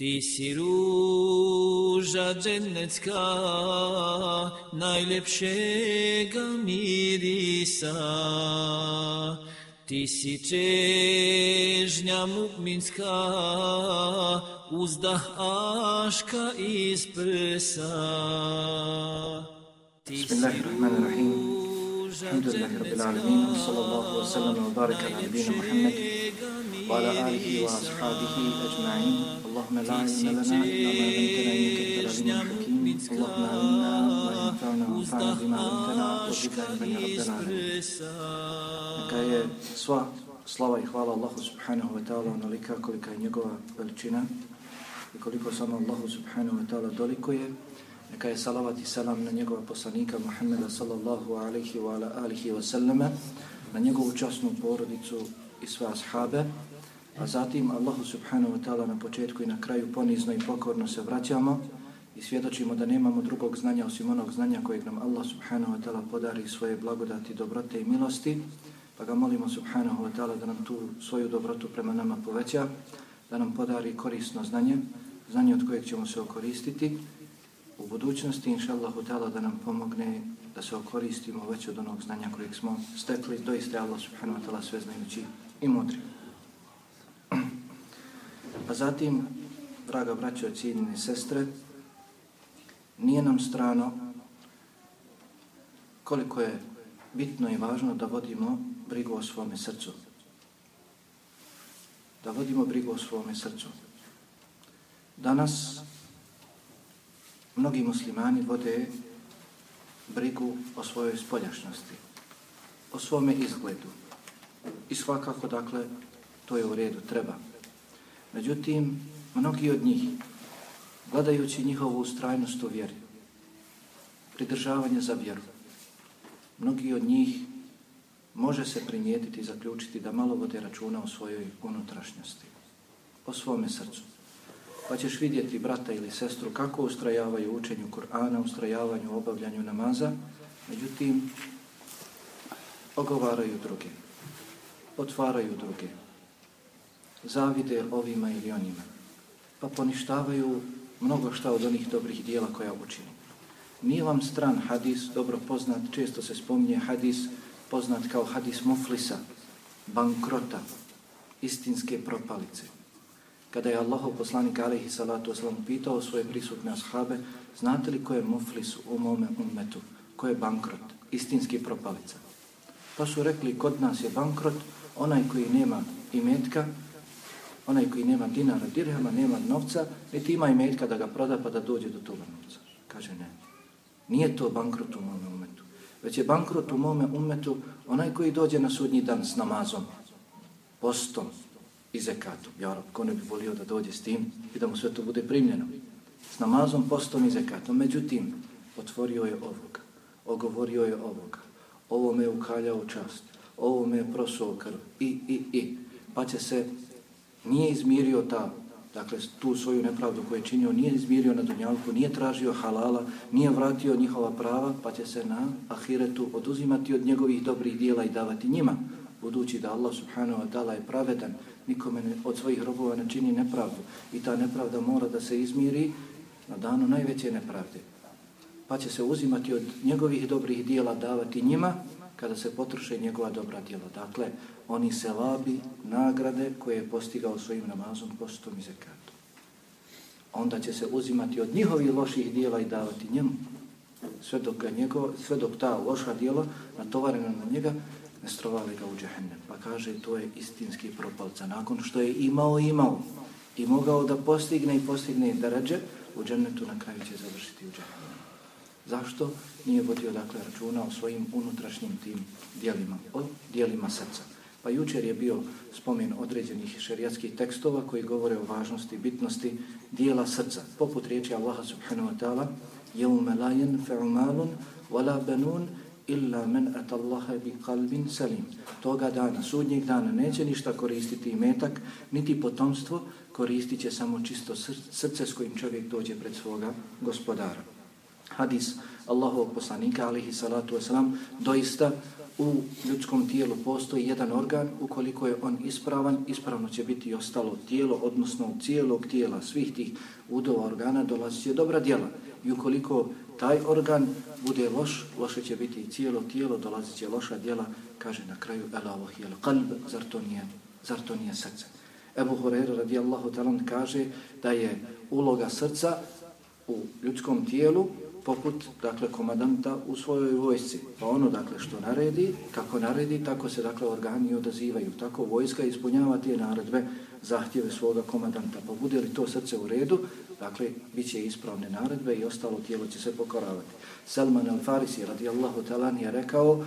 Ti si ruža džennecka, najljepšega mirisa. Ti si čežnja mukminska, uzdah aška iz prsa. Ti si ruža džennecka, najljepšega mirisa. وعلى آله وأصحابه أجمعين اللهم لا علم لنا إلا ما علمتنا إنك أنت العليم الحكيم اللهم علمنا ما ينفعنا وانفعنا بما علمتنا وزدنا علما يا رب العالمين Neka je sva slava i hvala Allahu subhanahu wa ta'ala onolika kolika je njegova veličina i koliko samo Allahu subhanahu wa ta'ala dolikuje Neka je salavat i salam na njegova poslanika Muhammeda sallallahu alaihi wa ala alihi wa sallama, na njegovu časnu porodicu i sve ashabe, a zatim Allahu subhanahu wa ta'ala na početku i na kraju ponizno i pokorno se vraćamo i svjedočimo da nemamo drugog znanja osim onog znanja kojeg nam Allah subhanahu wa ta'ala podari svoje blagodati, dobrote i milosti, pa ga molimo subhanahu wa ta'ala da nam tu svoju dobrotu prema nama poveća, da nam podari korisno znanje, znanje od kojeg ćemo se okoristiti, u budućnosti, inša Allahu ta'ala, da nam pomogne da se okoristimo već od onog znanja kojeg smo stekli, doista Allah subhanahu wa ta'ala sve znajući i mudri. A pa zatim, draga braćo i cijeljene sestre, nije nam strano koliko je bitno i važno da vodimo brigu o svome srcu. Da vodimo brigu o svome srcu. Danas mnogi muslimani vode brigu o svojoj spoljašnosti, o svome izgledu. I svakako, dakle, to je u redu, treba. Međutim, mnogi od njih, gledajući njihovu ustrajnost u vjeri, pridržavanje za vjeru, mnogi od njih može se primijetiti i zaključiti da malo vode računa o svojoj unutrašnjosti, o svome srcu pa ćeš vidjeti brata ili sestru kako ustrajavaju učenju Kur'ana, ustrajavanju, obavljanju namaza, međutim, ogovaraju druge, otvaraju druge, zavide ovima ili onima, pa poništavaju mnogo šta od onih dobrih dijela koja učini. Nije vam stran hadis, dobro poznat, često se spominje hadis, poznat kao hadis muflisa, bankrota, istinske propalice kada je Allahov poslanik alaihi salatu oslam pitao svoje prisutne ashabe, znate li ko je muflis u mome ummetu, ko je bankrot, istinski propalica. Pa su rekli, kod nas je bankrot onaj koji nema imetka, onaj koji nema dinara, dirhama, nema novca, niti ima imetka da ga proda pa da dođe do toga novca. Kaže, ne. Nije to bankrot u mome umetu. Već je bankrot u mome umetu onaj koji dođe na sudnji dan s namazom, postom, i zekatom. Ja, ko ne bi volio da dođe s tim i da mu sve to bude primljeno. S namazom, postom i zekatom. Međutim, otvorio je ovoga, ogovorio je ovoga, ovo me ukaljao čast, ovo me je prosuo krv i, i, i. Pa će se, nije izmirio ta, dakle, tu svoju nepravdu koju je činio, nije izmirio na dunjalku, nije tražio halala, nije vratio njihova prava, pa će se na ahiretu oduzimati od njegovih dobrih dijela i davati njima budući da Allah subhanahu wa ta'ala je pravedan, nikome ne, od svojih robova ne čini nepravdu i ta nepravda mora da se izmiri na danu najveće nepravde. Pa će se uzimati od njegovih dobrih dijela davati njima kada se potroše njegova dobra djela. Dakle, oni se labi nagrade koje je postigao svojim namazom, postom i zekatom. Onda će se uzimati od njihovih loših dijela i davati njemu. Sve dok, njegov, sve dok ta loša dijela natovarena na njega nestrovali ga u džehennem. Pa kaže, to je istinski propalca. Nakon što je imao, imao i mogao da postigne i postigne da ređe, u džennetu na kraju će završiti u džehennem. Zašto? Nije vodio dakle računa o svojim unutrašnjim tim dijelima, o dijelima srca. Pa jučer je bio spomen određenih šerijatskih tekstova koji govore o važnosti, bitnosti dijela srca. Poput riječi Allaha subhanahu wa ta'ala يَوْمَ لَا يَنْفَعُ مَالٌ وَلَا بَنُونَ illa men atallaha bi kalbin salim. Toga dana, sudnjeg dana, neće ništa koristiti i metak, niti potomstvo, koristit će samo čisto srce s kojim čovjek dođe pred svoga gospodara. Hadis Allahovog poslanika, alihi salatu wasalam, doista u ljudskom tijelu postoji jedan organ, ukoliko je on ispravan, ispravno će biti i ostalo tijelo, odnosno cijelog tijela, svih tih udova organa dolazi će dobra djela. I ukoliko taj organ bude loš, loše će biti i cijelo tijelo, dolazit će loša djela, kaže na kraju, ela ohijel kalb, zar to nije, zar to nije srce. Ebu Hureyre radijallahu talan kaže da je uloga srca u ljudskom tijelu poput dakle komadanta u svojoj vojsci. Pa ono dakle što naredi, kako naredi, tako se dakle organi odazivaju. Tako vojska ispunjava te naredbe, zahtjeve svoga komadanta. Pa bude li to srce u redu, dakle bit će ispravne naredbe i ostalo tijelo će se pokoravati. Salman al-Farisi radijallahu talan je rekao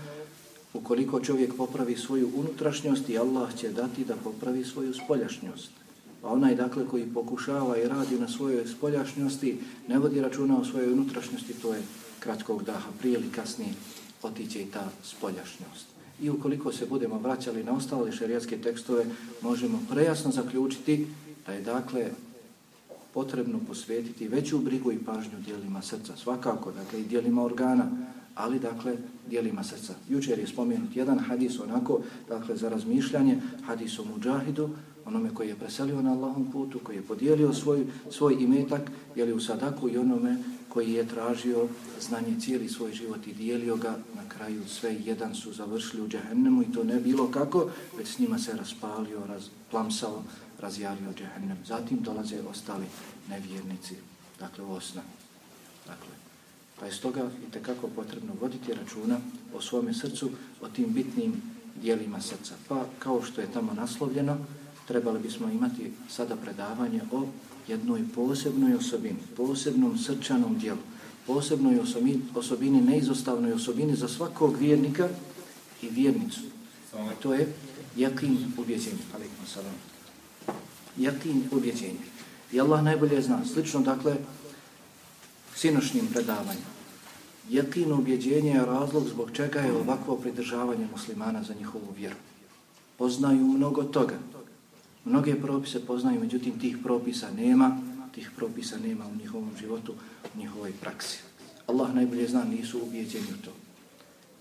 ukoliko čovjek popravi svoju unutrašnjost i Allah će dati da popravi svoju spoljašnjost. Pa onaj dakle koji pokušava i radi na svojoj spoljašnjosti, ne vodi računa o svojoj unutrašnjosti, to je kratkog daha, prije ili kasnije otiće i ta spoljašnjost. I ukoliko se budemo vraćali na ostale šerijatske tekstove, možemo prejasno zaključiti da je dakle potrebno posvetiti veću brigu i pažnju dijelima srca. Svakako, dakle, i dijelima organa, ali dakle dijelima srca. Jučer je spomenut jedan hadis onako, dakle za razmišljanje, hadis o muđahidu, onome koji je preselio na Allahom putu, koji je podijelio svoj, svoj imetak, jeli u sadaku i onome koji je tražio znanje cijeli svoj život i dijelio ga, na kraju sve jedan su završili u džehennemu i to ne bilo kako, već s njima se raspalio, razplamsao, razjario džehennem. Zatim dolaze ostali nevjernici, dakle osna. Dakle, Pa je stoga i tekako potrebno voditi računa o svome srcu, o tim bitnim dijelima srca. Pa kao što je tamo naslovljeno, trebali bismo imati sada predavanje o jednoj posebnoj osobini, posebnom srčanom dijelu, posebnoj osobini, osobini, neizostavnoj osobini za svakog vjernika i vjernicu. A to je jakin ubjeđenje. Salam. Jakin ubjeđenje. I Allah najbolje zna. Slično, dakle, sinošnjim predavanjem. Jakino objeđenje je razlog zbog čega je ovakvo pridržavanje muslimana za njihovu vjeru. Poznaju mnogo toga. Mnoge propise poznaju, međutim tih propisa nema, tih propisa nema u njihovom životu, u njihovoj praksi. Allah najbolje zna, nisu ubjeđeni u to.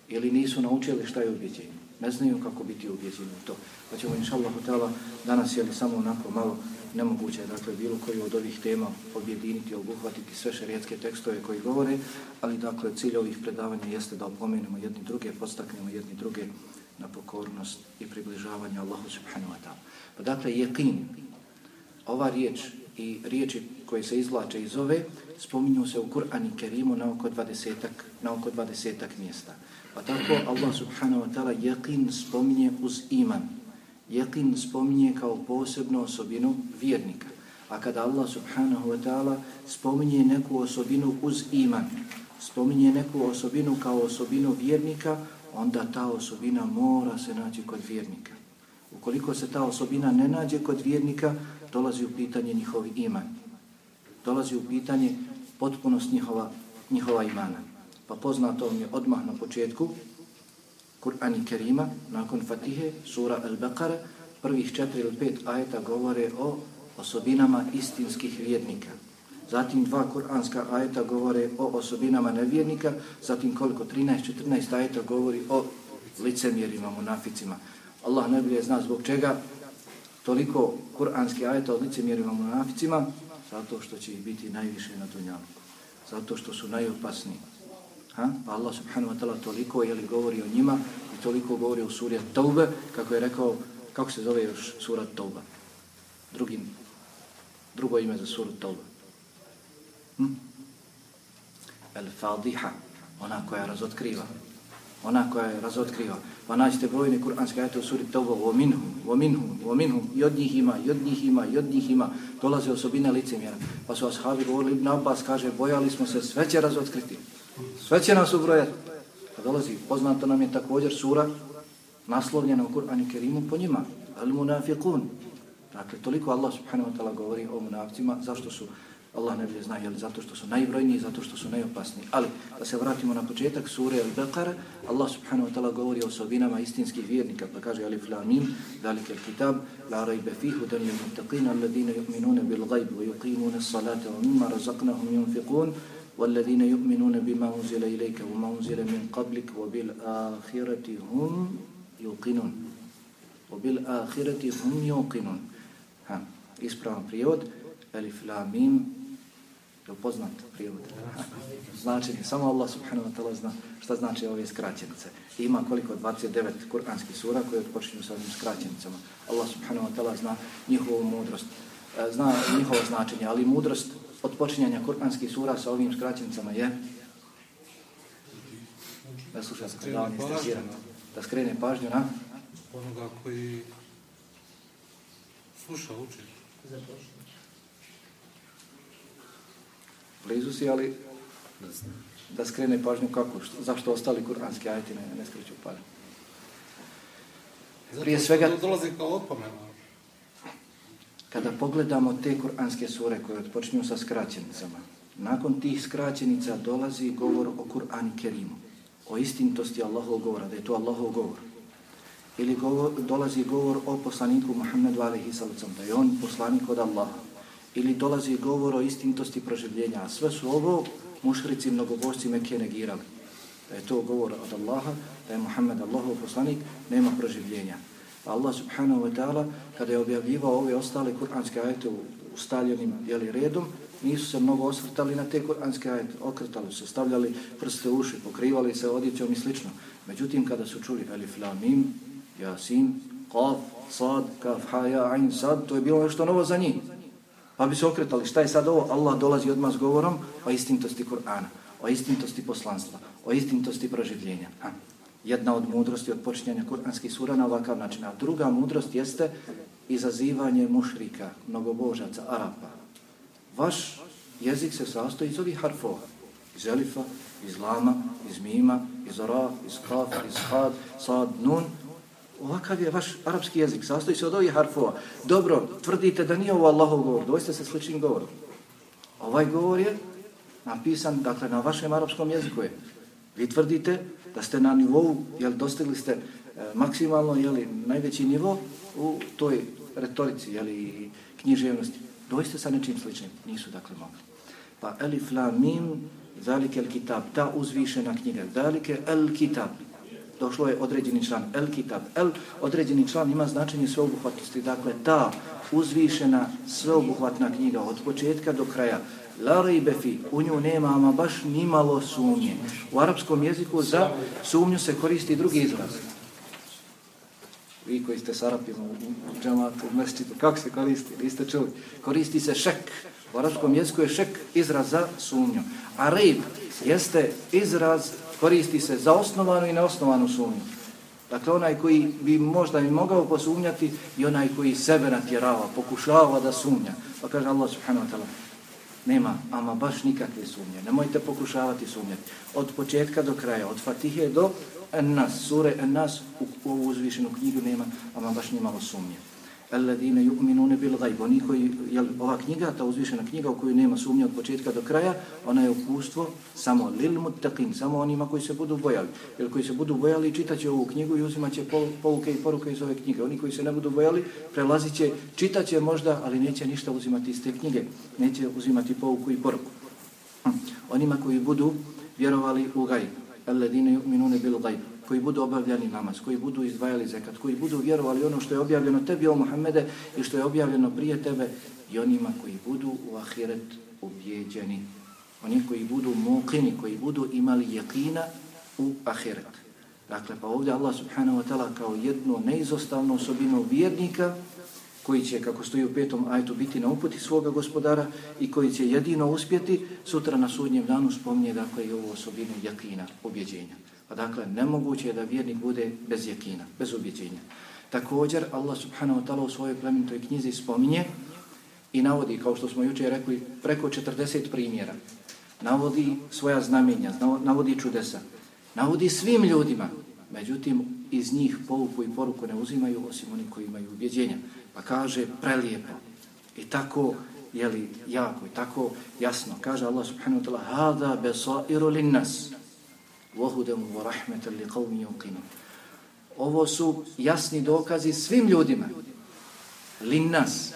Ili nisu naučili šta je ubjeđenje. Ne znaju kako biti ubjeđeni u to. Pa ćemo, inša Allah, danas je li samo onako malo nemoguće je dakle bilo koju od ovih tema objediniti, obuhvatiti sve šarijetske tekstove koji govore, ali dakle cilj ovih predavanja jeste da opomenemo jedni druge, postaknemo jedni druge na pokornost i približavanje Allahu subhanahu wa ta'ala. Pa dakle, jekin, ova riječ i riječi koje se izvlače iz ove, spominju se u Kur'an i Kerimu na oko 20 na oko 20 mjesta. Pa tako Allah subhanahu wa ta'ala jekin spominje uz iman, Jekin spominje kao posebnu osobinu vjernika. A kada Allah subhanahu wa ta'ala spominje neku osobinu uz iman, spominje neku osobinu kao osobinu vjernika, onda ta osobina mora se naći kod vjernika. Ukoliko se ta osobina ne nađe kod vjernika, dolazi u pitanje njihov iman. Dolazi u pitanje potpunost njihova, njihova imana. Pa poznato vam je odmah na početku, Kur'an i Kerima, nakon Fatihe, sura Al-Baqara, prvih četiri ili pet ajeta govore o osobinama istinskih vjernika. Zatim dva kuranska ajeta govore o osobinama nevjernika, zatim koliko 13-14 ajeta govori o licemjerima, munaficima. Allah najbolje zna zbog čega toliko kuranski ajeta o licemjerima, munaficima, zato što će ih biti najviše na dunjalku. Zato što su najopasniji. Ha? Pa Allah subhanahu wa ta'ala toliko je li govori o njima i toliko govori o suri Taube, kako je rekao, kako se zove još sura Tauba? Drugim, drugo ime za suru Tauba. Hm? El Fadiha, ona koja razotkriva. Ona koja je razotkriva. Pa naćete brojne kuranske ajete u suri Tauba, o minhum, o minhum, o minhum, i od njih ima, i od njih ima, i od njih ima. Dolaze osobine licemjera. Pa su ashabi govorili, Ibn Abbas kaže, bojali smo se, sve će razotkriti. Sve će nas ubrojati. Pa dolazi, poznato nam je također sura naslovljena u Kur'anu Kerimu po njima. Al munafiqun. Dakle, toliko Allah subhanahu wa ta'ala govori o munaficima. Zašto su, Allah ne bilje zna, jel, zato što su najbrojniji, zato što su najopasniji. Ali, da se vratimo na početak sure Al-Baqara, Allah subhanahu wa ta'ala govori o osobinama istinskih vjernika. Pa kaže, alif la mim, dalike kitab, la rajbe fihu, dan je mutaqina, alladine yu'minune bil gajb, wa yuqimune salate, wa mimma razaqnahum yunfiqun, والذين يؤمنون بما أنزل إليك وما أنزل من قبلك وبالآخرة هم يوقنون وبالآخرة هم يوقنون ها ispravan prijevod Elif La Mim je poznat prijevod? Značenje. Samo Allah subhanahu wa ta'ala zna šta znači ove skraćenice. Ima koliko? 29 kuranskih sura koje odpočinju sa ovim skraćenicama. Allah subhanahu wa ta'ala zna njihovu mudrost. E, zna njihovo značenje ali mudrost odpočinjanja kuranskih sura sa ovim skraćenicama je da sluša se predavanje da skrene pažnju na onoga koji sluša, uči. Blizu si, ali da skrene pažnju kako, što, zašto ostali kuranski ajeti ne, ne skreću pažnju. Prije svega... Zato dolazi kao opomena. Kada pogledamo te kuranske sure koje odpočinju sa skraćenicama, nakon tih skraćenica dolazi govor o Kur'an Kerimu, o istintosti Allahov govora, da je to Allahov govor ili govor, dolazi govor o poslaniku Muhammedu alaihi sallam, da je on poslanik od Allaha, ili dolazi govor o istintosti proživljenja, a sve su ovo mušrici mnogobošci Mekije negirali. Da je to govor od Allaha, da je Muhammed Allahov poslanik, nema proživljenja. Allah subhanahu wa ta'ala, kada je objavljivao ove ostale kuranske ajete u ustaljenim jeli, redom, nisu se mnogo osvrtali na te kuranske ajete, okretali se, stavljali prste uši, pokrivali se odjećom i slično. Međutim, kada su čuli Alif Lamim, Jasin, Qaf, Sad, Kaf, Ha, Ja, Ain, Sad, to je bilo nešto novo za njih. Pa bi se okretali, šta je sad ovo? Allah dolazi odmah s govorom o istintosti Kur'ana, o istintosti poslanstva, o istintosti proživljenja. Ha. Jedna od mudrosti od počinjanja Kur'anskih sura na ovakav način. A druga mudrost jeste izazivanje mušrika, mnogobožaca, Arapa. Vaš jezik se sastoji iz ovih harfova. Iz elifa, iz lama, iz mima, iz ra, iz kaf, iz had, sad, nun, ovakav je vaš arapski jezik, sastoji se od ovih harfova. Dobro, tvrdite da nije ovo Allahov govor, dojste se sličnim govorom. Ovaj govor je napisan, dakle, na vašem arapskom jeziku je. Vi tvrdite da ste na nivou, jel dostigli ste e, maksimalno, jel, najveći nivo u toj retorici, jel, i književnosti. Dojste sa nečim sličnim, nisu dakle mogli. Pa elif la mim, zalike el kitab, ta uzvišena knjiga, zalike el kitab, došlo je određeni član, el kitab, el određeni član ima značenje sveobuhvatnosti, dakle ta uzvišena sveobuhvatna knjiga od početka do kraja, la rejbefi, u nju nema ama baš nimalo sumnje. U arapskom jeziku za sumnju se koristi drugi izraz. Vi koji ste s Arapima u džamatu, u mestitu, kako se koristi? Niste čuli? Koristi se šek. U arapskom jeziku je šek izraz za sumnju. A rejb jeste izraz koristi se za osnovanu i neosnovanu sumnju. Dakle, onaj koji bi možda i mogao posumnjati i onaj koji sebe natjerava, pokušava da sumnja. Pa kaže Allah subhanahu wa ta'ala, nema, ama baš nikakve sumnje. Nemojte pokušavati sumnjati. Od početka do kraja, od Fatihe do Nas, sure Nas, u ovu uzvišenu knjigu nema, ama baš nimalo sumnje alladine yu'minune bil ghaib oni koji je ova knjiga ta uzvišena knjiga u koju nema sumnje od početka do kraja ona je upustvo samo lil muttaqin samo onima koji se budu bojali. Jer koji se budu bojali čitaće ovu knjigu i uzimaće pouke i poruke iz ove knjige. Oni koji se ne budu bojali prelaziće čitaće možda ali neće ništa uzimati iz te knjige. Neće uzimati pouku i poruku. Hm. onima koji budu vjerovali u gajb alladine yu'minune bil ghaib koji budu obavljani namaz, koji budu izdvajali zekat, koji budu vjerovali ono što je objavljeno tebi, o Muhammede, i što je objavljeno prije tebe, i onima koji budu u ahiret ubjeđeni. Oni koji budu mokini, koji budu imali jakina u ahiret. Dakle, pa ovdje Allah subhanahu wa ta'ala kao jednu neizostavnu osobinu vjernika, koji će, kako stoji u petom ajtu, biti na uputi svoga gospodara i koji će jedino uspjeti, sutra na sudnjem danu spomnije, dakle, i ovu osobinu jakina, objeđenja. Pa dakle, nemoguće je da vjernik bude bez jekina, bez ubjeđenja. Također, Allah subhanahu wa ta'ala u svojoj plemenitoj knjizi spominje i navodi, kao što smo juče rekli, preko 40 primjera. Navodi svoja znamenja, navodi čudesa. Navodi svim ljudima. Međutim, iz njih pouku i poruku ne uzimaju osim oni koji imaju ubjeđenja. Pa kaže prelijepo. I tako, jeli, jako i tako jasno. Kaže Allah subhanahu wa ta'ala, hada besairu linnas. وَهُدَمُ وَرَحْمَةً لِقَوْمِ يُقِنُ Ovo su jasni dokazi svim ljudima. Linnas.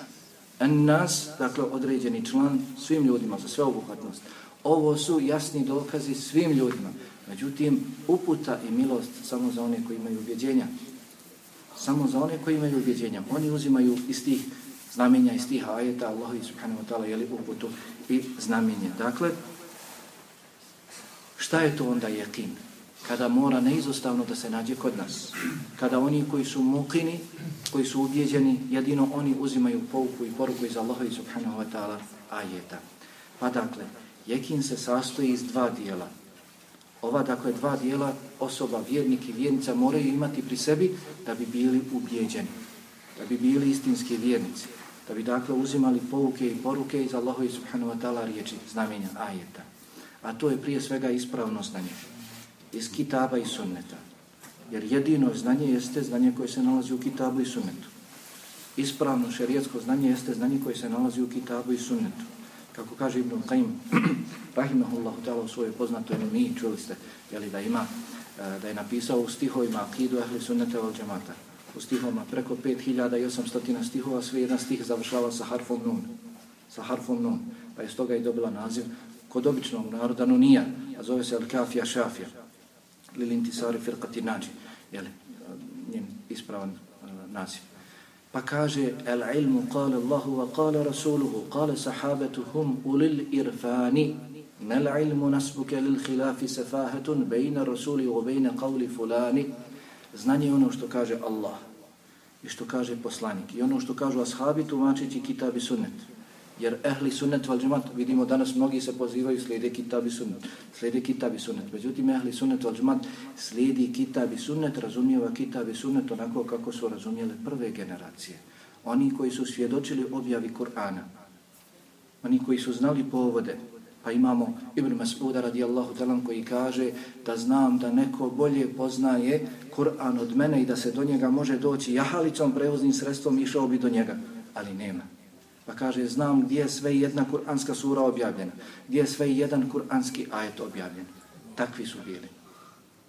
En nas, dakle određeni član svim ljudima za sve obuhvatnost. Ovo su jasni dokazi svim ljudima. Međutim, uputa i milost samo za one koji imaju ubjeđenja. Samo za one koji imaju ubjeđenja. Oni uzimaju iz tih znamenja, iz tih ajeta, Allah i subhanahu wa ta'ala, jeli uputu i znamenje. Dakle, šta je to onda jekin? Kada mora neizostavno da se nađe kod nas. Kada oni koji su mukini, koji su ubjeđeni, jedino oni uzimaju pouku i poruku iz Allaha i subhanahu wa ta'ala ajeta. Pa dakle, jekin se sastoji iz dva dijela. Ova, dakle, dva dijela osoba, vjernik i vjernica moraju imati pri sebi da bi bili ubjeđeni, da bi bili istinski vjernici, da bi, dakle, uzimali pouke i poruke iz Allaha i subhanahu wa ta'ala riječi, znamenja, ajeta. A to je prije svega ispravno znanje iz kitaba i sunneta. Jer jedino znanje jeste znanje koje se nalazi u kitabu i sunnetu. Ispravno šerijetsko znanje jeste znanje koje se nalazi u kitabu i sunnetu. Kako kaže Ibn Qaim, rahimahullahu ta'ala u svojoj poznatoj mi čuli ste, jeli, da ima, eh, da je napisao u stihovima akidu ahli sunneta val džemata. U stihovima preko 5800 stihova, sve jedan stih završava sa harfom nun. Sa harfom nun. Pa je stoga i dobila naziv kod običnog naroda nunija, a zove se al-kafija šafija Lilintisari firqati nađi, jeli, njen ispravan uh, naziv. Pa kaže, el ilmu kale Allahu wa kale Rasuluhu, kale sahabetuhum ulil irfani, mel ilmu nasbuke lil khilafi sefahetun bejna Rasuli u bejna qavli fulani. Znanje ono što kaže Allah i što kaže poslanik i ono što kažu ashabi tumačiti kitab i sunnet. Jer ehli sunnet val džemat, vidimo danas mnogi se pozivaju slijede kitab i sunnet. Slijede kitab i sunnet. Međutim, ehli sunnet val džemat slijedi kitab i sunnet, razumijeva kitab i sunnet onako kako su razumijele prve generacije. Oni koji su svjedočili objavi Kur'ana. Oni koji su znali povode. Pa imamo Ibn Mas'uda radijallahu talan koji kaže da znam da neko bolje poznaje Kur'an od mene i da se do njega može doći jahalicom, prevoznim sredstvom, išao bi do njega. Ali nema. Pa kaže, znam gdje je sve jedna kuranska sura objavljena, gdje je sve jedan kuranski ajet objavljen. Takvi su bili.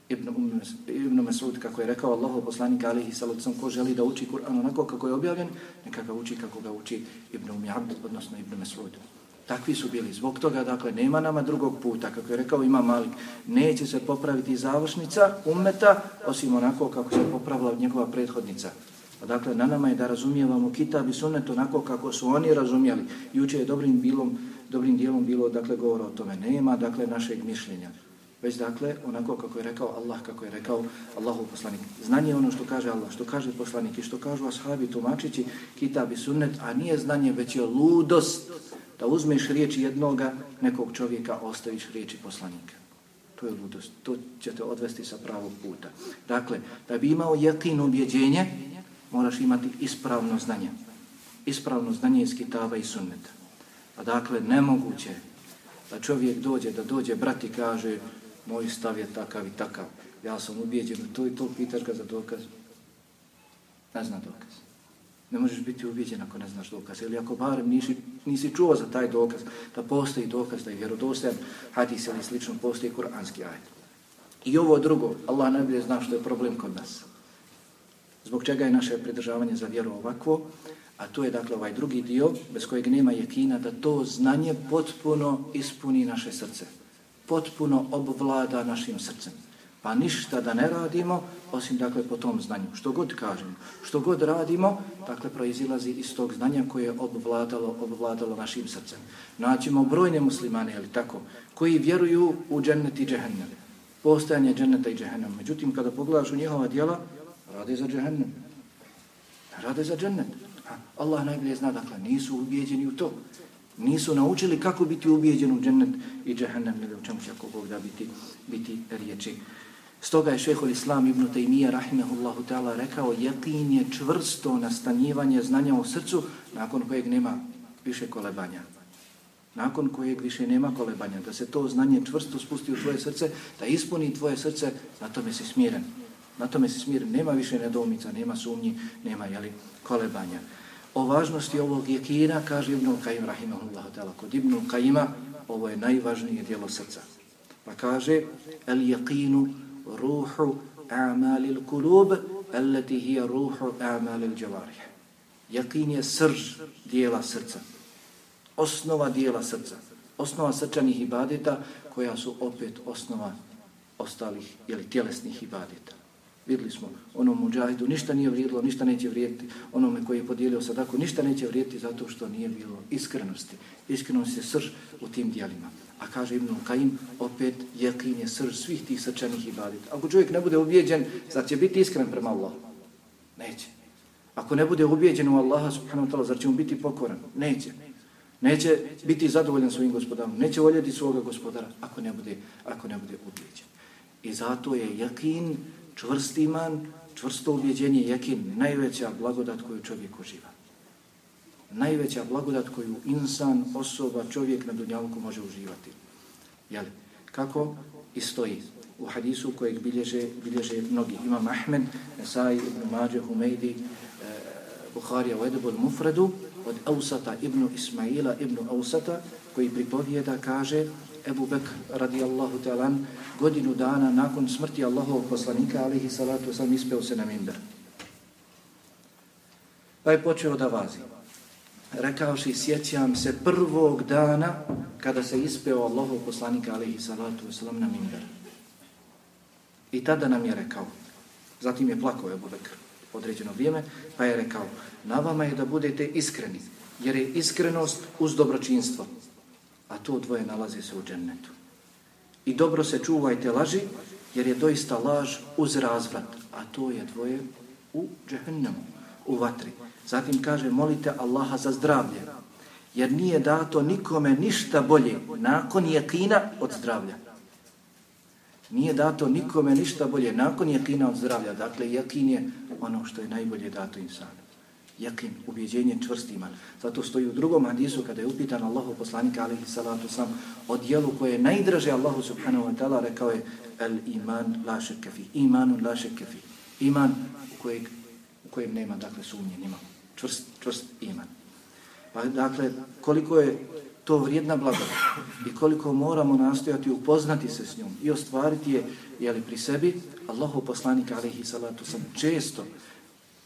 Ibn, um, Ibn Mesud, kako je rekao Allahov poslanik alihi salacom, ko želi da uči Kur'an onako kako je objavljen, neka ga uči kako ga uči Ibn Umi Abd, odnosno Ibn Mesud. Takvi su bili. Zbog toga, dakle, nema nama drugog puta, kako je rekao Ima Malik, neće se popraviti završnica ummeta, osim onako kako se popravila njegova prethodnica. Pa dakle, na nama je da razumijevamo kitab i sunnet onako kako su oni razumijeli. Juče je dobrim, bilom, dobrim dijelom bilo, dakle, govora o tome. Nema, dakle, našeg mišljenja. Već, dakle, onako kako je rekao Allah, kako je rekao Allahu poslanik. Znanje je ono što kaže Allah, što kaže poslanik i što kažu ashabi tumačići kitab i sunnet, a nije znanje, već je ludost da uzmeš riječi jednoga nekog čovjeka, ostaviš riječi poslanika. To je ludost. To ćete odvesti sa pravog puta. Dakle, da bi imao jekin ubjeđenje, moraš imati ispravno znanje. Ispravno znanje iz kitaba i sunneta. Pa dakle, nemoguće da čovjek dođe, da dođe brat i kaže moj stav je takav i takav. Ja sam ubijeđen, to i to pitaš ga za dokaz. Ne zna dokaz. Ne možeš biti ubijeđen ako ne znaš dokaz. Ili ako barem nisi, nisi čuo za taj dokaz, da postoji dokaz, da je vjerodostajan hadis ili slično, postoji kuranski ajed. I ovo drugo, Allah najbolje zna što je problem kod nas. Zbog čega je naše pridržavanje za vjeru ovakvo? A to je dakle ovaj drugi dio, bez kojeg nema jekina, da to znanje potpuno ispuni naše srce. Potpuno obvlada našim srcem. Pa ništa da ne radimo, osim dakle po tom znanju. Što god kažemo, što god radimo, dakle proizilazi iz tog znanja koje je obvladalo, obvladalo našim srcem. Naćemo brojne muslimane, ali tako, koji vjeruju u džennet i džehennem. Postajanje dženneta i džehennem. Međutim, kada pogledaš u njihova djela, rade za džehennem. Rade za džennet. Allah najbolje zna, dakle, nisu ubijeđeni u to. Nisu naučili kako biti ubijeđen u džennet i džehennem, ili u čemu će ako Bog da biti, biti riječi. Stoga je šehol Islam ibn Taymiyyah, rahimahullahu ta'ala, rekao, jekin je čvrsto nastanjivanje znanja u srcu, nakon kojeg nema više kolebanja. Nakon kojeg više nema kolebanja, da se to znanje čvrsto spusti u tvoje srce, da ispuni tvoje srce, na tome si smiren. Na tome se smiri, nema više nedomica, nema sumnji, nema jeli, kolebanja. O važnosti ovog jekina, kaže Ibn Kajim rahimahullahu ta'ala, kod Ibn Kajima ovo je najvažnije dijelo srca. Pa kaže, el jekinu ruhu a'malil kulub, allati hiya ruhu a'malil jawarih. Jekin je srž dijela srca. Osnova dijela srca. Osnova srčanih ibadeta koja su opet osnova ostalih ili tjelesnih ibadeta. Vidjeli smo onom muđahidu, ništa nije vrijedilo, ništa neće vrijediti onome koji je podijelio sadaku, ništa neće vrijediti zato što nije bilo iskrenosti. Iskrenost je srž u tim dijelima. A kaže Ibn Kajim, opet jekin je srž svih tih srčanih ibadeta. Ako čovjek ne bude ubijeđen, zar će biti iskren prema Allahu? Neće. Ako ne bude ubijeđen u Allaha subhanahu wa ta'ala, zar će mu biti pokoran? Neće. Neće biti zadovoljan svojim gospodarom. Neće voljeti svoga gospodara ako ne bude, ako ne bude ubijeđen. I zato je jakin, čvrst iman, čvrsto ubjeđenje, jakin, najveća blagodat koju čovjek uživa. Najveća blagodat koju insan, osoba, čovjek na dunjalku može uživati. Jel? Kako? I stoji u hadisu kojeg bilježe, bilježe mnogi. Imam Ahmed, Nesai, Ibn Mađe, Humejdi, eh, Bukharija u Edebu Mufradu, od Ausata ibn Ismaila ibn Ausata, koji pripovijeda, kaže, Ebu Bekr radijallahu ta'ala godinu dana nakon smrti Allahovog poslanika alihi salatu sam ispeo se na mimber. Pa je počeo da vazi. Rekaoši, sjećam se prvog dana kada se ispeo Allahov poslanika alihi salatu wasalam na mimber. I tada nam je rekao, zatim je plakao Ebu Bekr određeno vrijeme, pa je rekao, na vama je da budete iskreni, jer je iskrenost uz dobročinstvo a to dvoje nalazi se u džennetu. I dobro se čuvajte laži, jer je doista laž uz razvrat, a to je dvoje u džehennemu, u vatri. Zatim kaže, molite Allaha za zdravlje, jer nije dato nikome ništa bolje nakon jekina od zdravlja. Nije dato nikome ništa bolje nakon jekina od zdravlja. Dakle, jekin je ono što je najbolje dato insanu jakin, ubjeđenje, čvrst iman. Zato stoji u drugom hadisu kada je upitan Allahu poslanika alaihi salatu sam o dijelu koje je najdraže Allahu subhanahu wa ta'ala rekao je el iman la šekefi, imanu la šekefi. Iman u, kojeg, u kojem nema dakle sumnje, nema Čvrst, čvrst iman. Pa dakle, koliko je to vrijedna blagodat i koliko moramo nastojati upoznati se s njom i ostvariti je jeli, pri sebi, Allahu poslanika alaihi salatu sam često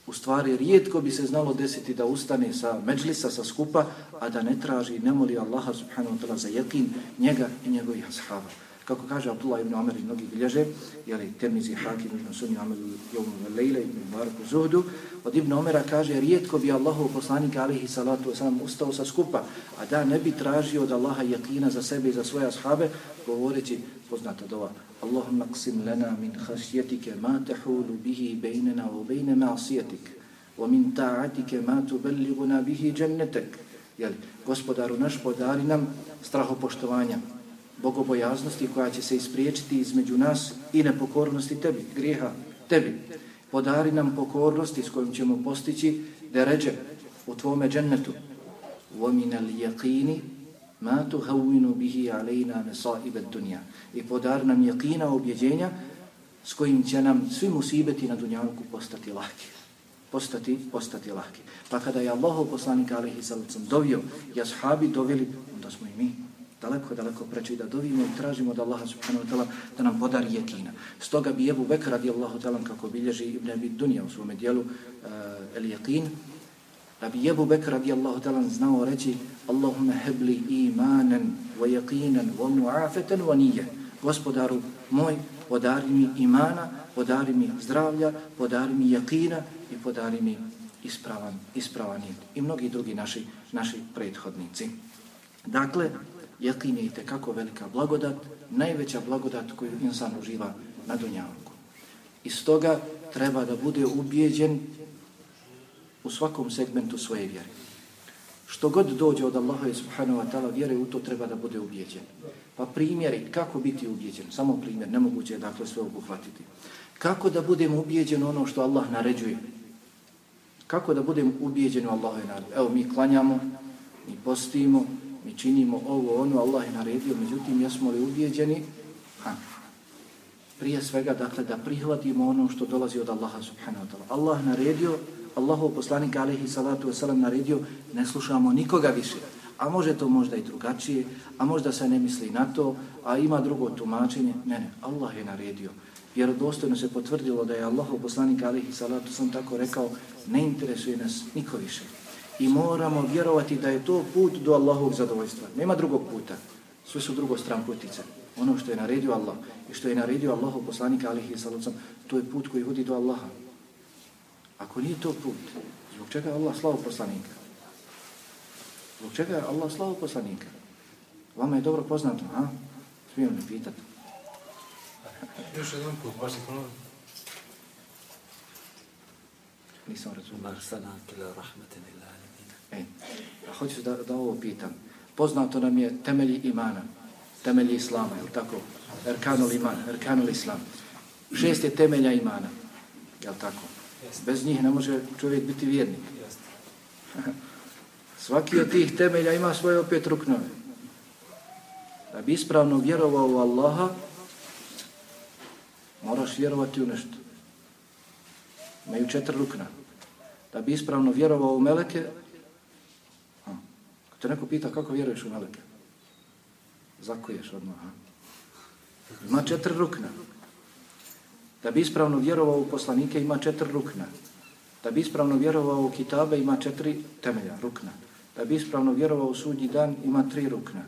U stvari, rijetko bi se znalo desiti da ustane sa međlisa, sa skupa, a da ne traži i ne moli Allaha subhanahu wa ta'la za jekin njega i njegovih ashaba. Kako kaže Abdullah ibn Omer i mnogi bilježe, jeli Termizi Hakim ibn Sunni Amr Jomu Lejle ibn Baraku Zuhdu, od ibn Omera kaže, rijetko bi Allahu poslanik alihi salatu wasalam ustao sa skupa, a da ne bi tražio od Allaha jakina za sebe i za svoje ashabe, govoreći, poznata dova, Allahumma qsim lana min khashyatike ma tahulu bihi bejnena wa bejne ma'siyatik wa min ta'atike ma tuballighuna bihi jannatak. Jel, gospodaru naš podari nam strahopoštovanja, bogobojaznosti koja će se ispriječiti između nas i nepokornosti tebi, grijeha tebi Podari nam pokornosti s kojim ćemo postići da ređe u tvome džennetu. وَمِنَ الْيَقِينِ ma tuhawinu bihi alejna nasaib ad-dunya i podar nam yaqina objeđenja s kojim će nam svi musibeti na dunjalku postati laki postati postati laki pa kada je Allahov poslanik alejhi sallam dovio i ashabi doveli onda smo i mi daleko daleko preći da dovimo i tražimo da Allah subhanahu wa ta'ala da nam podari jekina. stoga bi Abu Bekr radijallahu ta'ala kako bilježi Ibn Abi Dunya u svom dijelu uh, el yaqin da bi Abu Bekr radijallahu ta'ala znao reći Allahumma hebli imanan wa yaqinan wa mu'afatan wa nije. Gospodaru moj, podari mi imana, podari mi zdravlja, podari mi jekina i podari mi ispravan, ispravan i mnogi drugi naši, naši prethodnici. Dakle, Jekin je kako velika blagodat, najveća blagodat koju insan uživa na dunjavku. Iz toga treba da bude ubijeđen u svakom segmentu svoje vjere. Što god dođe od Allaha i subhanahu wa ta'ala vjere, u to treba da bude ubijeđen. Pa primjeri, kako biti ubijeđen? Samo primjer, nemoguće je dakle sve obuhvatiti. Kako da budemo ubijeđen ono što Allah naređuje? Kako da budemo ubijeđen u Allaha i naređuje? Evo, mi klanjamo, mi postimo, mi činimo ovo, ono, Allah je naredio, međutim, jesmo li ubijeđeni? Ha. Prije svega, dakle, da prihvatimo ono što dolazi od Allaha subhanahu wa ta'ala. Allah naredio, Allahov poslanik alaihi salatu wasalam naredio, ne slušamo nikoga više. A može to možda i drugačije, a možda se ne misli na to, a ima drugo tumačenje. Ne, ne, Allah je naredio. vjerodostojno se potvrdilo da je Allahov poslanik alaihi salatu sam tako rekao, ne interesuje nas niko više. I moramo vjerovati da je to put do Allahovog zadovoljstva. Nema drugog puta. Sve su drugo stran putice. Ono što je naredio Allah i što je naredio Allahov poslanik alihi salatu sam, to je put koji vodi do Allaha. Ako nije to put, zbog čega je Allah slavu poslanika? Zbog čega je Allah slavu poslanika? Vama je dobro poznato, ha? Smijem me pitati. Još jedan put, baš je ponovno. Nisam razumio. Marsanat ila rahmatin ila alamina. E, a hoću da, da ovo pitam. Poznato nam je temelji imana, temelji islama, je tako? Erkanul iman, erkanul islam. Šest je temelja imana, je tako? Bez njih ne može čovjek biti vjernik. Svaki od tih temelja ima svoje opet ruknove. Da bi ispravno vjerovao u Allaha, moraš vjerovati u nešto. Imaju četiri rukna. Da bi ispravno vjerovao u meleke, te neko pita kako vjeruješ u meleke, zakuješ odmah. Ha? Ima četiri rukna. Da bi ispravno vjerovao u poslanike, ima četiri rukna. Da bi ispravno vjerovao u kitabe, ima četiri temelja, rukna. Da bi ispravno vjerovao u sudnji dan, ima tri rukna.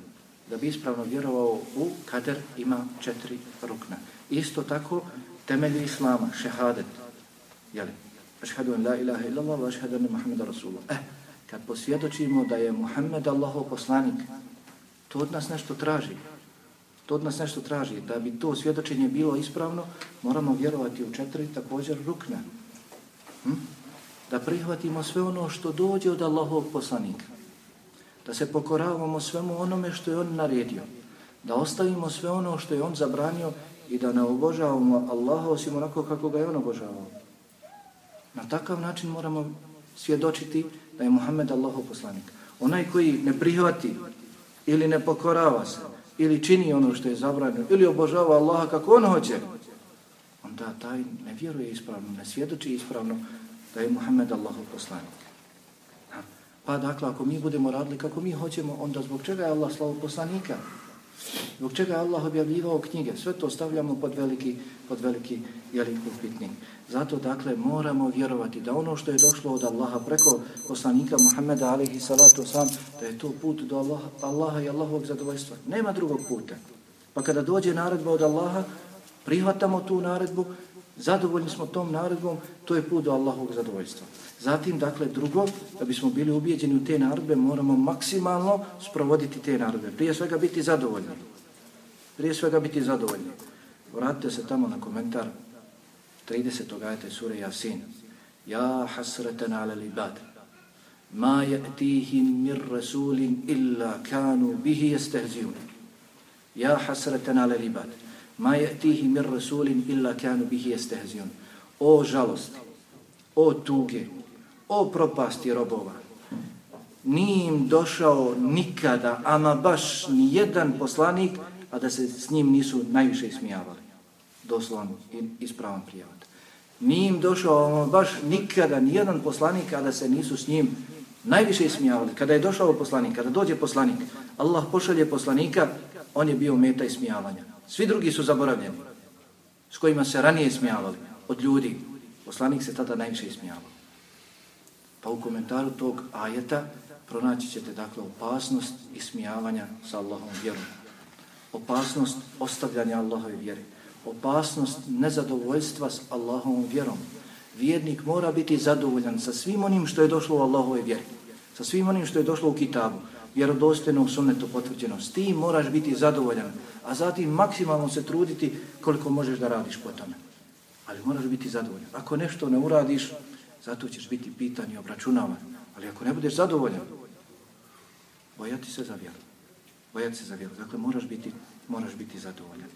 Da bi ispravno vjerovao u kader, ima četiri rukna. Isto tako temelji islama, šehadet. Jeli? Ašhadu en la ilaha illallah ašhadu en Muhammeda Rasulullah. Eh, kad posvjedočimo da je Muhammed Allahov poslanik, to od nas nešto traži. To od nas nešto traži. Da bi to svjedočenje bilo ispravno, moramo vjerovati u četiri također rukna. Hm? Da prihvatimo sve ono što dođe od Allahov poslanika. Da se pokoravamo svemu onome što je on naredio. Da ostavimo sve ono što je on zabranio i da ne obožavamo Allaha osim onako kako ga je on obožavao. Na takav način moramo svjedočiti da je Muhammed Allahov poslanik. Onaj koji ne prihvati ili ne pokorava se ili čini ono što je zabranjeno ili obožava Allaha kako on hoće, onda taj ne vjeruje ispravno, ne svjedoči ispravno da je Muhammed Allahov poslanik. Pa dakle, ako mi budemo radili kako mi hoćemo, onda zbog čega je Allah slavu poslanika? Zbog čega je Allah objavljivao knjige? Sve to stavljamo pod veliki, pod veliki jeli, upitnik. Zato, dakle, moramo vjerovati da ono što je došlo od Allaha preko poslanika Muhammeda alihi salatu sam, da je to put do Allaha, Allaha i Allahovog zadovoljstva. Nema drugog puta. Pa kada dođe naredba od Allaha, prihvatamo tu naredbu, zadovoljni smo tom naredbom, to je put do Allahovog zadovoljstva. Zatim, dakle, drugo, da bismo bili ubijeđeni u te naredbe, moramo maksimalno sprovoditi te naredbe. Prije svega biti zadovoljni. Prije svega biti zadovoljni. Vratite se tamo na komentar 30. ajta sure Yasin. Ja hasreten ala libad. Ma je'tihim mir rasulin illa kanu bihi jestehzijun. Ja hasreten ala libad. Ma je'tihim mir rasulin illa kanu bihi jestehzijun. O žalosti, o tuge, o propasti robova. Nije im došao nikada, ama baš ni jedan poslanik, a da se s njim nisu najviše ismijavali. Doslovan i ispravan prijavat. Nije im došao ono, baš nikada nijedan poslanik, a da se nisu s njim najviše ismijavali. Kada je došao poslanik, kada dođe poslanik, Allah pošalje poslanika, on je bio meta ismijavanja. Svi drugi su zaboravljeni, s kojima se ranije ismijavali, od ljudi. Poslanik se tada najviše ismijavao. Pa u komentaru tog ajeta pronaći ćete dakle opasnost ismijavanja sa Allahom vjerom. Opasnost ostavljanja Allahove vjere. Opasnost nezadovoljstva s Allahovom vjerom. Vjernik mora biti zadovoljan sa svim onim što je došlo u Allahove vjeri. Sa svim onim što je došlo u kitabu. Vjerodostojno u sunnetu potvrđeno. S tim moraš biti zadovoljan. A zatim maksimalno se truditi koliko možeš da radiš po tome. Ali moraš biti zadovoljan. Ako nešto ne uradiš, zato ćeš biti pitan i obračunavan. Ali ako ne budeš zadovoljan, bojati se za vjeru. Bojati se za vjeru. Dakle, moraš biti, moraš biti zadovoljan.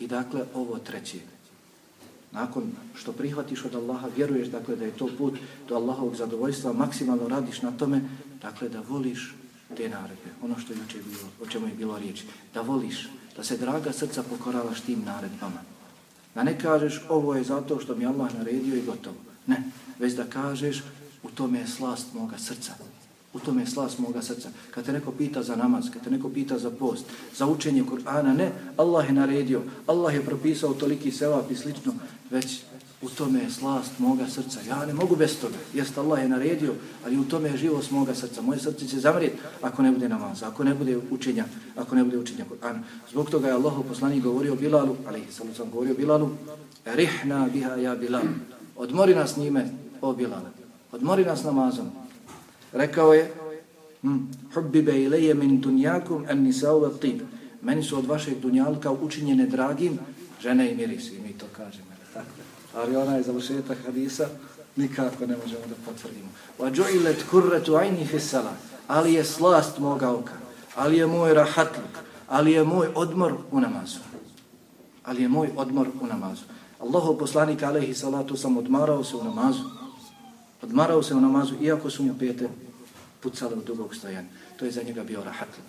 I dakle, ovo treće. Nakon što prihvatiš od Allaha, vjeruješ dakle, da je to put do Allahovog zadovoljstva, maksimalno radiš na tome, dakle, da voliš te naredbe. Ono što je juče bilo, o čemu je bilo riječ. Da voliš, da se draga srca pokoravaš tim naredbama. Da ne kažeš, ovo je zato što mi Allah naredio i gotovo. Ne, već da kažeš u tome je slast moga srca. U tome je slas moga srca. Kad te neko pita za namaz, kad te neko pita za post, za učenje Kur'ana, ne, Allah je naredio, Allah je propisao toliki sevap i slično, već u tome je slast moga srca. Ja ne mogu bez toga, jest Allah je naredio, ali u tome je živost moga srca. Moje srce će zamrijeti ako ne bude namaz, ako ne bude učenja, ako ne bude učenja Kur'ana. Zbog toga je Allah poslanik govorio Bilalu, ali sam sam govorio Bilalu, rihna biha ja Bilal, odmori nas njime, o Bilal, odmori nas namazom. Rekao je, mm, hubbibe ilaje min dunjakum en nisao vel tib. Meni su od vašeg dunjalka učinjene dragim žene i mirisi, mi to kažemo. Tako. Ali ona je završetak hadisa, nikako ne možemo da potvrdimo. Wa ju'ilat kurratu ayni fi salat. Ali je slast moga oka, ali je moj rahatluk, ali je moj odmor u namazu. Ali je moj odmor u namazu. Allahov poslanik alejhi salatu sam odmarao se u namazu. Odmarao se u namazu, iako su mu pete pucale u dugog stajanja. To je za njega bio rahatluk.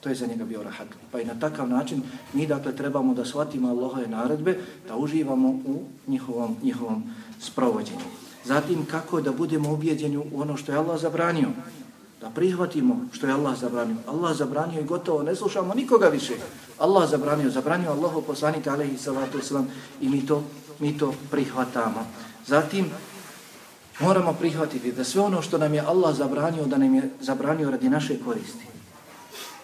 To je za njega bio rahatluk. Pa i na takav način mi dakle trebamo da shvatimo Allahove naredbe, da uživamo u njihovom, njihovom sprovođenju. Zatim kako da budemo ubijeđeni u ono što je Allah zabranio. Da prihvatimo što je Allah zabranio. Allah zabranio i gotovo, ne slušamo nikoga više. Allah zabranio, zabranio Allahu poslanika alaihi salatu wasalam i mi to, mi to prihvatamo. Zatim moramo prihvatiti da sve ono što nam je Allah zabranio, da nam je zabranio radi naše koristi.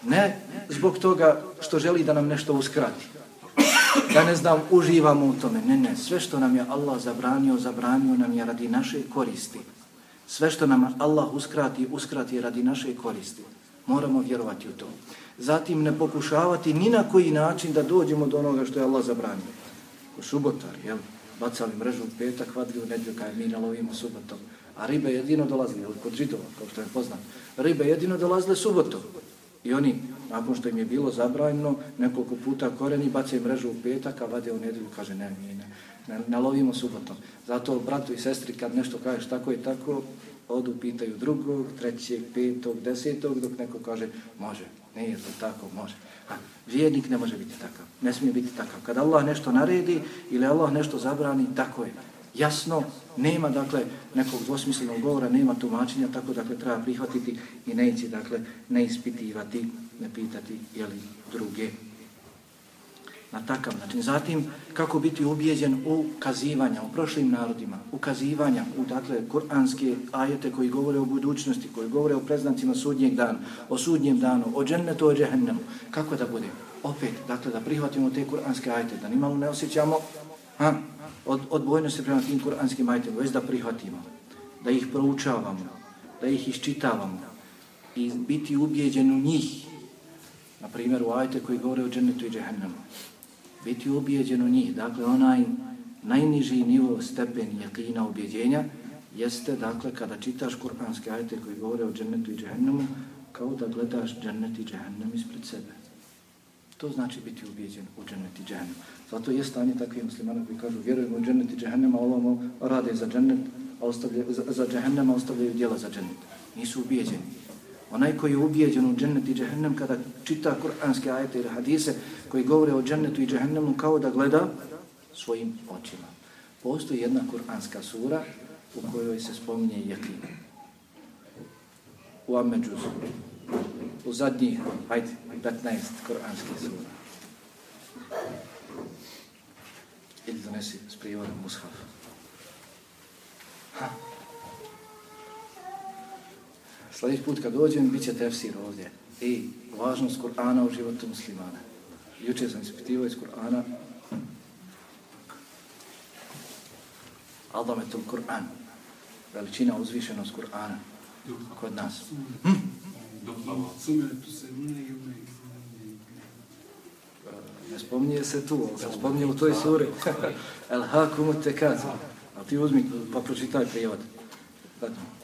Ne zbog toga što želi da nam nešto uskrati. Da ne znam, uživamo u tome. Ne, ne, sve što nam je Allah zabranio, zabranio nam je radi naše koristi. Sve što nam Allah uskrati, uskrati radi naše koristi. Moramo vjerovati u to. Zatim ne pokušavati ni na koji način da dođemo do onoga što je Allah zabranio. U subotar, jel? Bacali mrežu u petak, vadili u nedlju, kaj mi nalovimo subotom. A ribe jedino dolazili, ili kod židova, kao što je poznat. Ribe jedino dolazile subotom. I oni, nakon što im je bilo zabranjeno, nekoliko puta koreni, bacaju mrežu u petak, a vade u nedlju, kaže, ne, mi ne, ne, nalovimo subotom. Zato, bratu i sestri, kad nešto kažeš tako i tako, odu, pitaju drugog, trećeg, petog, desetog, dok neko kaže, može, ne je to tako, može. Vjernik ne može biti takav, ne smije biti takav. Kad Allah nešto naredi ili Allah nešto zabrani, tako je. Jasno, nema dakle nekog dvosmislenog govora, nema tumačenja, tako dakle treba prihvatiti i neći dakle ne ispitivati, ne pitati jeli druge na takav način. Zatim, kako biti ubijeđen u kazivanja, u prošlim narodima, ukazivanja u, dakle, kuranske ajete koji govore o budućnosti, koji govore o preznacima sudnjeg dana, o sudnjem danu, o džennetu, o džehennemu. Kako da bude? Opet, dakle, da prihvatimo te kuranske ajete, da nimalo ne osjećamo ha, od, odbojnosti prema tim kuranskim ajetima, već da prihvatimo, da ih proučavamo, da ih iščitavamo i biti ubijeđen u njih, na primjer u ajete koji govore o džennetu i džehennemu biti ubijeđen u njih. Dakle, onaj najniži nivo stepen jakina ubjeđenja jeste, dakle, kada čitaš kur'anske ajete koji govore o džennetu i džehennemu, kao da gledaš džennet i džehennem ispred sebe. To znači biti ubijeđen u džennet i džehennem. Zato je stanje takvih muslimana koji kažu vjerujemo u džennet i džehennem, a ovamo rade za džennet, a ostavljaju, za, za džehennem, a ostavljaju djela za džennet. Nisu ubijeđeni. Onaj koji je ubijeđen u džennet i džehennem kada čita kuranske ajete ili hadise koji govore o džennetu i džehennemu kao da gleda svojim očima. Postoji jedna kuranska sura u kojoj se spominje jekin. U Ameđuzu. U zadnjih, hajde, 15 kuranskih sura. Ili donesi s prijevodom mushaf. Ha. Sljedeći put kad dođem, bit će tefsir ovdje. I važnost Kur'ana u životu muslimana. Juče sam ispitivao iz Kur'ana. Adametul Kur'an. Veličina uzvišenost Kur'ana. Kod nas. Hm? Ne spominje se tu, ali spominje u toj suri. El hakumu tekazir. A ti uzmi pa pročitaj prijevod. Zatim.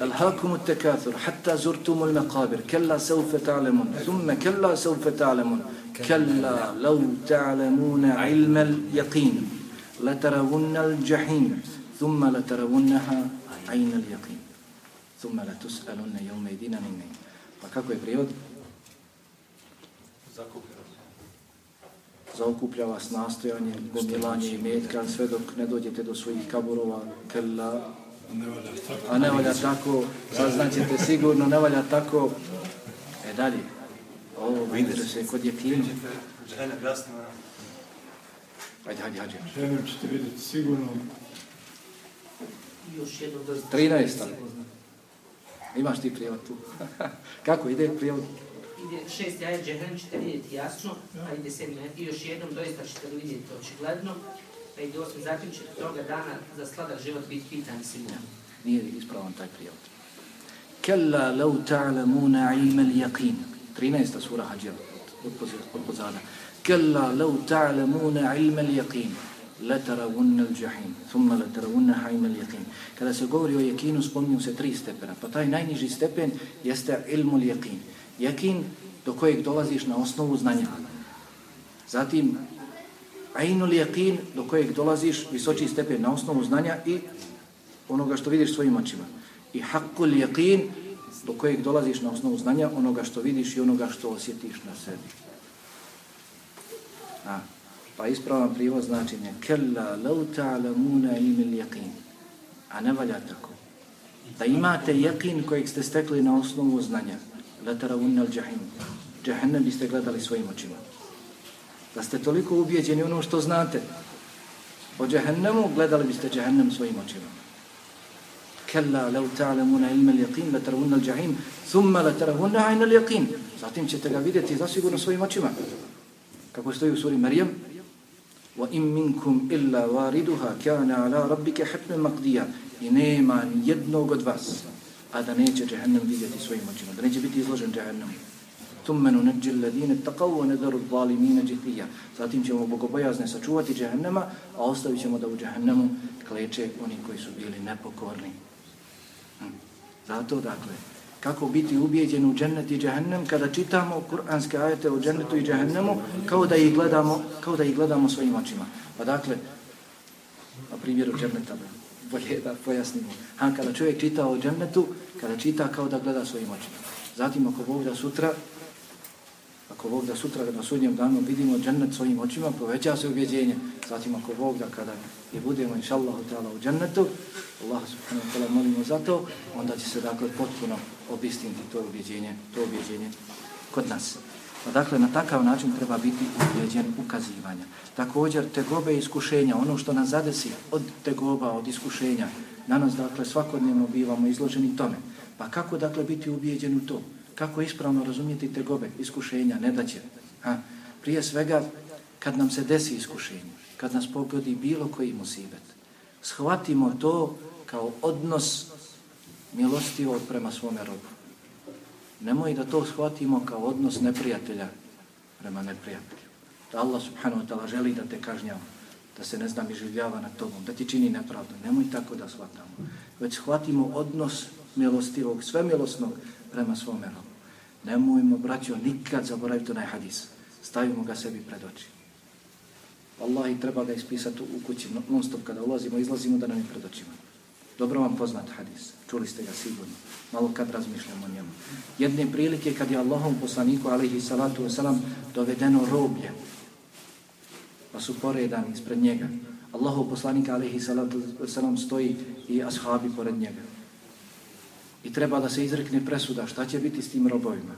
ألهاكم التكاثر حتى زرتم المقابر كلا سوف تعلمون ثم كلا سوف تعلمون كلا لو تعلمون علم اليقين لترون الجحيم ثم لترونها عين اليقين ثم لتسألن يوم يدين عن النعيم فكاكو يبريود zaokuplja vas nastojanje, gomilanje i metka, sve dok ne dođete do svojih kaburova, kella, A ne valja tako, saznaćete sigurno, ne valja tako. E dalje, ovo vidite se kod je kino. Žene, jasno. Ajde, ajde, ajde. Želim ćete vidjeti sigurno. Još jedno do... 13. Imaš ti prijevod tu. Kako ide prijevod? Ide šest jajet džehennem ćete vidjeti jasno, a ide sedmi. I još jednom doista ćete vidjeti očigledno. Pa ide osmi, zatim toga dana za sladak život biti pitan svima. Nije ispravan taj prijevod. Kella lau ta'lamuna ilme l-yaqin. 13. sura Hadžira od, pozada. Kella lau ta'lamuna ilme l-yaqin. Lataravunna l-jahim. Thumma lataravunna hajme l-yaqin. Kada se govori o yakinu spominju se tri stepena. Pa taj najniži stepen jeste ilmu al-yaqin. Jakin do kojeg dolaziš na osnovu znanja. Zatim, ainul yaqin do kojeg dolaziš visoči stepen na osnovu znanja i onoga što vidiš svojim očima. I haqqul yaqin do kojeg dolaziš na osnovu znanja onoga što vidiš i onoga što osjetiš na sebi. A, pa ispravan privod značenje kella law ta'lamuna ilmil yaqin. A ne valja tako. Da imate yaqin kojeg ste stekli na osnovu znanja. La tarawunna al-jahim. Jahannam biste gledali svojim očima. Da ste toliko ubijeđeni u ono što znate o džehennemu, gledali biste džehennem svojim očima. Kalla law ta'lamuna ilma al-yaqin la tarawunna al-jahim thumma la tarawunna 'ayna al-yaqin. Zatim ćete ga vidjeti zasigurno svojim očima. Kako stoji u suri Marijam, wa in minkum illa wariduha kana 'ala rabbika hatman maqdiya. I nema jednog od vas a da neće Jahannam vidjeti svojim očima, da neće biti izložen Jahannamu. ثُمَّ نُنَجِّ الَّذِينَ اتَّقَوْا وَنَذَرُ الظَّالِمِينَ جِثِيًّا Zatim ćemo bogobojazne sačuvati Jahannama, a ostavit ćemo da u Jahannamu kleče oni koji su bili nepokorni. Hm. Zato, dakle, kako biti ubijeđen u džennet i Jahannam kada čitamo kuranske ajete o džennetu i Jahannamu kao da ih gledamo, kao da ih gledamo svojim očima. Pa dakle, na primjeru dženneta, bolje da pojasnimo. Ha, kada čovjek čita o džennetu, kada čita kao da gleda svojim očima. Zatim ako Bog da sutra, ako Bog da sutra na sudnjem danu vidimo džennet svojim očima, poveća se ubjeđenje. Zatim ako Bog da kada je budemo inša Allahu ta'ala u džennetu, Allah subhanahu wa ta'ala molimo za to, onda će se dakle potpuno obistiniti to ubjeđenje, to ubjeđenje kod nas. Pa dakle, na takav način treba biti ubjeđen ukazivanja. Također, tegobe i iskušenja, ono što nas zadesi od tegoba, od iskušenja, na nas, dakle, svakodnevno bivamo izloženi tome. Pa kako, dakle, biti ubjeđen u to? Kako ispravno razumijeti tegobe, iskušenja, nedaće? Ha? Prije svega, kad nam se desi iskušenje, kad nas pogodi bilo koji musibet, shvatimo to kao odnos milostivo prema svome robu. Nemoj da to shvatimo kao odnos neprijatelja prema neprijatelju. Da Allah subhanahu wa ta'ala želi da te kažnjava, da se ne znam iživljava nad tobom, da ti čini nepravdu. Nemoj tako da shvatamo. Već shvatimo odnos milostivog, svemilosnog prema svome robu. Nemojmo, braćo, nikad zaboraviti onaj hadis. Stavimo ga sebi pred oči. Wallahi treba ga ispisati u kući non stop kada ulazimo, izlazimo da nam je pred očima. Dobro vam poznat hadis, čuli ste ga sigurno, malo kad razmišljamo o njemu. Jedne prilike kad je Allahom poslaniku, alaihi salatu wasalam, dovedeno roblje, pa su poredani ispred njega. Allahov poslanika, alaihi salatu wasalam, stoji i ashabi pored njega. I treba da se izrekne presuda šta će biti s tim robovima.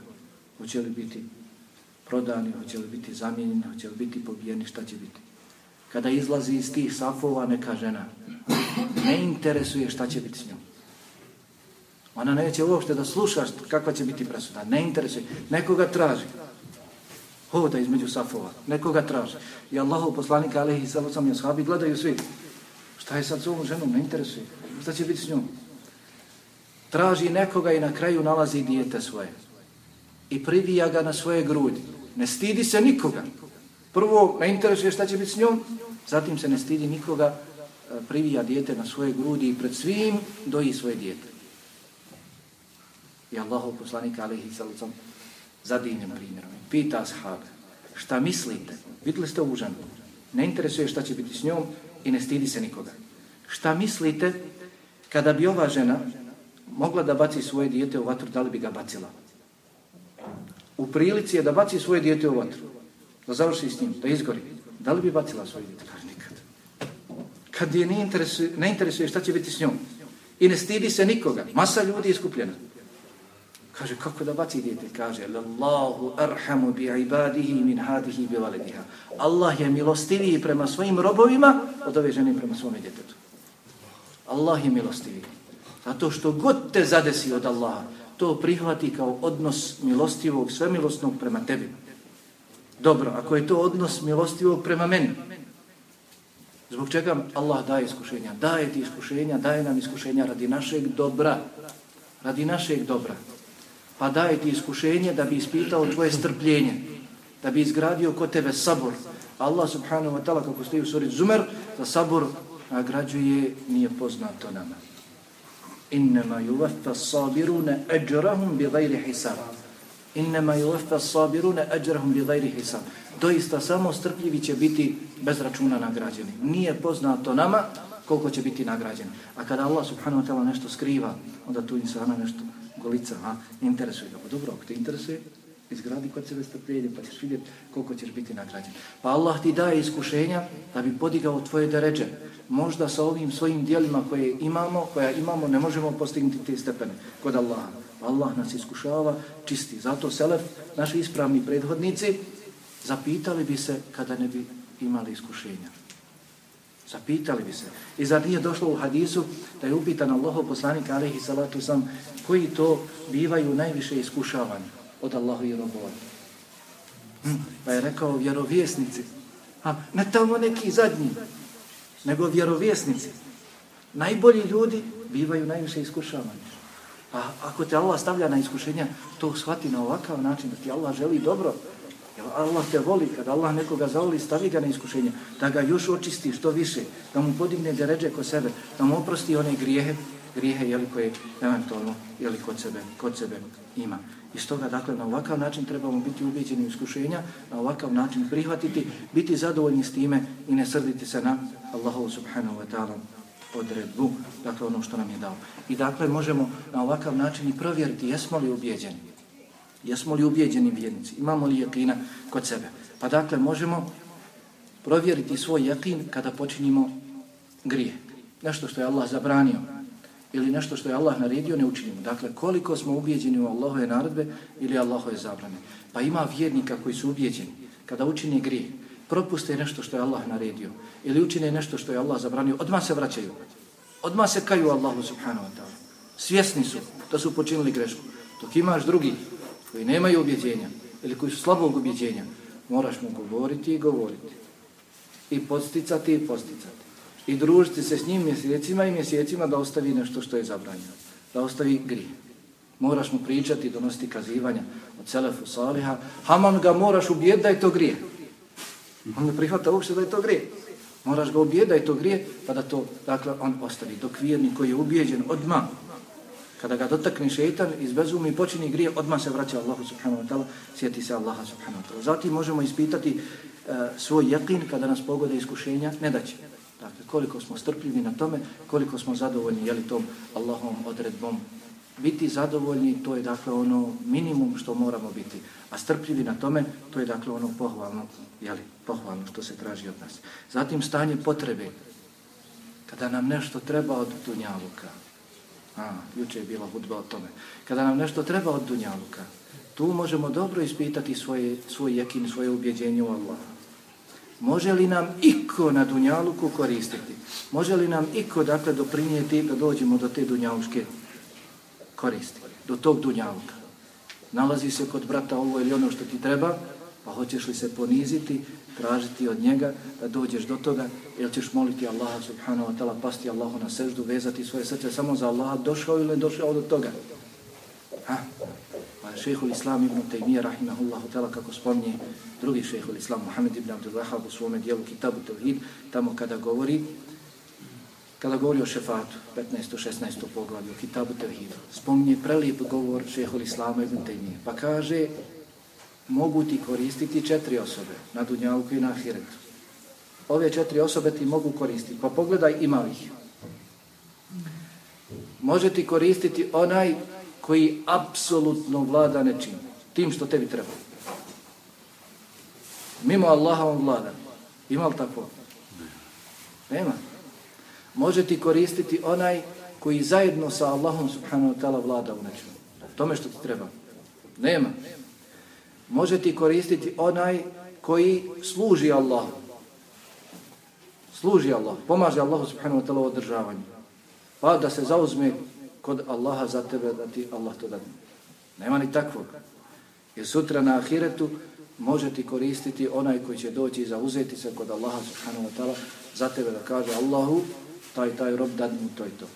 Hoće li biti prodani, hoće li biti zamijenjeni, hoće li biti pobijeni, šta će biti. Kada izlazi iz tih safova neka žena, ne interesuje šta će biti s njom. Ona neće uopšte da sluša kakva će biti presuda. Ne interesuje. Nekoga traži. Hoda između safova. Nekoga traži. I Allahov poslanika, alaihi sallam i ashabi gledaju svi. Šta je sad s ovom ženom? Ne interesuje. Šta će biti s njom? Traži nekoga i na kraju nalazi dijete svoje. I privija ga na svoje grudi. Ne stidi se nikoga. Prvo ne interesuje šta će biti s njom, zatim se ne stidi nikoga, e, privija dijete na svoje grudi i pred svim doji svoje dijete. I Allahov poslanik alaihi sallam zadinjem primjerom. Pita ashab, šta mislite? Vidjeli ste ovu ženu? Ne interesuje šta će biti s njom i ne stidi se nikoga. Šta mislite kada bi ova žena mogla da baci svoje dijete u vatru, da li bi ga bacila? U prilici je da baci svoje dijete u vatru, da završi s njim, da izgori. Da li bi bacila svoje dijete? Kaže nikad. Kad je ne interesuje, ne interesuje šta će biti s njom. I ne stidi se nikoga. Masa ljudi je iskupljena. Kaže, kako da baci dijete? Kaže, Allahu arhamu bi ibadihi min hadihi bi valediha. Allah je milostiviji prema svojim robovima od ove žene prema svome djetetu. Allah je milostiviji. Zato što god te zadesi od Allaha, to prihvati kao odnos milostivog, svemilostnog prema tebi. Dobro, ako je to odnos milostivog prema meni, zbog čega Allah daje iskušenja? Daje ti iskušenja, daje nam iskušenja radi našeg dobra. Radi našeg dobra. Pa daje ti iskušenje da bi ispitao tvoje strpljenje, da bi izgradio kod tebe sabor. Allah subhanahu wa ta'ala, kako stoji u suri Zumer, za sabor nagrađuje, nije poznato nama. Innama yuvaffa sabiruna ajrahum bi ghairi hisab. Innama yuvaffa sabiruna ajrahum bi ghairi hisab. Doista samo strpljivi će biti bez računa nagrađeni. Nije poznato nama koliko će biti nagrađen. A kada Allah subhanahu wa ta'ala nešto skriva, onda tu insana ono nešto golica, a interesuje ga. Pa dobro, ako te interesuje, izgradi kod sebe strpljenje, pa ćeš vidjeti koliko ćeš biti nagrađen. Pa Allah ti daje iskušenja da bi podigao tvoje deređe. Možda sa ovim svojim dijelima koje imamo, koja imamo, ne možemo postignuti te stepene kod Allaha. Pa Allah nas iskušava čisti. Zato Selef, naši ispravni prethodnici, zapitali bi se kada ne bi imali iskušenja. Zapitali bi se. I zar nije došlo u hadisu da je upitan Allaho poslanik alaihi salatu sam koji to bivaju najviše iskušavani od Allahu i robova. Hm, pa je rekao vjerovjesnici. A, ne tamo neki zadnji, nego vjerovjesnici. Najbolji ljudi bivaju najviše iskušavani. A ako te Allah stavlja na iskušenja, to shvati na ovakav način da ti Allah želi dobro. Jer Allah te voli, kad Allah nekoga zavoli, stavi ga na iskušenje, da ga još očisti što više, da mu podigne deređe kod sebe, da mu oprosti one grijehe, grijehe jeli, koje eventualno jeli, kod, sebe, kod sebe ima. I stoga, dakle, na ovakav način trebamo biti ubeđeni u iskušenja, na ovakav način prihvatiti, biti zadovoljni s time i ne srditi se na Allahu subhanahu wa ta'ala odredbu, dakle, ono što nam je dao. I dakle, možemo na ovakav način i provjeriti jesmo li ubeđeni. Jesmo li ubeđeni vjernici? Imamo li jakina kod sebe? Pa dakle, možemo provjeriti svoj jakin kada počinimo grije. Nešto što je Allah zabranio, ili nešto što je Allah naredio ne učinimo. Dakle, koliko smo ubijeđeni u Allahove naredbe ili Allahove zabrane. Pa ima vjernika koji su ubijeđeni kada učine grije, propuste nešto što je Allah naredio ili učine nešto što je Allah zabranio, odmah se vraćaju. Odmah se kaju Allahu subhanahu wa ta'ala. Svjesni su da su počinili grešku. Dok imaš drugi koji nemaju ubjeđenja ili koji su slabog ubjeđenja, moraš mu govoriti i govoriti. I posticati i posticati i družiti se s njim mjesecima i mjesecima da ostavi nešto što je zabranjeno. Da ostavi grije. Moraš mu pričati, donositi kazivanja od Selefu Saliha. Haman ga moraš ubijeti da je to grije. On ne prihvata uopšte da je to grije. Moraš ga ubijeti da je to grije, pa da to, dakle, on ostavi. Dok vjernik koji je ubijeđen odma, kada ga dotakne šeitan, izbezumi i počini grije, odma se vraća Allahu subhanahu wa ta'ala, sjeti se Allaha subhanahu wa ta'ala. Zatim možemo ispitati uh, svoj jakin kada nas pogode iskušenja, ne da će. Dakle, koliko smo strpljivi na tome, koliko smo zadovoljni jeli tom Allahom odredbom. Biti zadovoljni, to je dakle ono minimum što moramo biti. A strpljivi na tome, to je dakle ono pohvalno, jeli, pohvalno što se traži od nas. Zatim stanje potrebe. Kada nam nešto treba od Dunjaluka. A, juče je bila hudba o tome. Kada nam nešto treba od Dunjaluka, tu možemo dobro ispitati svoje, svoj jekin, svoje ubjeđenje u Allaha. Može li nam iko na Dunjaluku koristiti? Može li nam iko dakle doprinijeti da dođemo do te Dunjaluške koristi? Do tog Dunjaluka. Nalazi se kod brata ovo ili ono što ti treba, pa hoćeš li se poniziti, tražiti od njega da dođeš do toga, ili ćeš moliti Allaha subhanahu wa ta'ala, pasti Allahu na seždu, vezati svoje srce samo za Allaha, došao ili došao do toga? Ha? Šehhul Islam ibn Taymiyyah rahimahullahu ta'ala kako spomni drugi šehhul Islam Muhammed ibn Abdul Wahab u svome dijelu Kitabu Tevhid, tamo kada govori kada govori o šefatu, 15. 16. poglavlju, Kitabu Tawhid, spomni prelijep govor šehhul Islam ibn Taymiyyah, pa kaže mogu ti koristiti četiri osobe na Dunjalku i na Ahiretu. Ove četiri osobe ti mogu koristiti, pa pogledaj ima ih. Može ti koristiti onaj koji apsolutno vlada nečim, tim što tebi treba. Mimo Allaha on vlada. Ima li tako? Nema. Može ti koristiti onaj koji zajedno sa Allahom subhanahu wa ta'ala vlada u nečemu. Tome što ti treba. Nema. Može ti koristiti onaj koji služi Allahu. Služi Allah. Pomaže Allahu subhanahu wa ta'ala u održavanju. Pa da se zauzme kod Allaha za tebe da ti Allah to dadne. Nema ni takvog. Jer sutra na ahiretu može ti koristiti onaj koji će doći i zauzeti se kod Allaha subhanahu wa ta'ala za tebe da kaže Allahu taj taj rob dad mu to i to.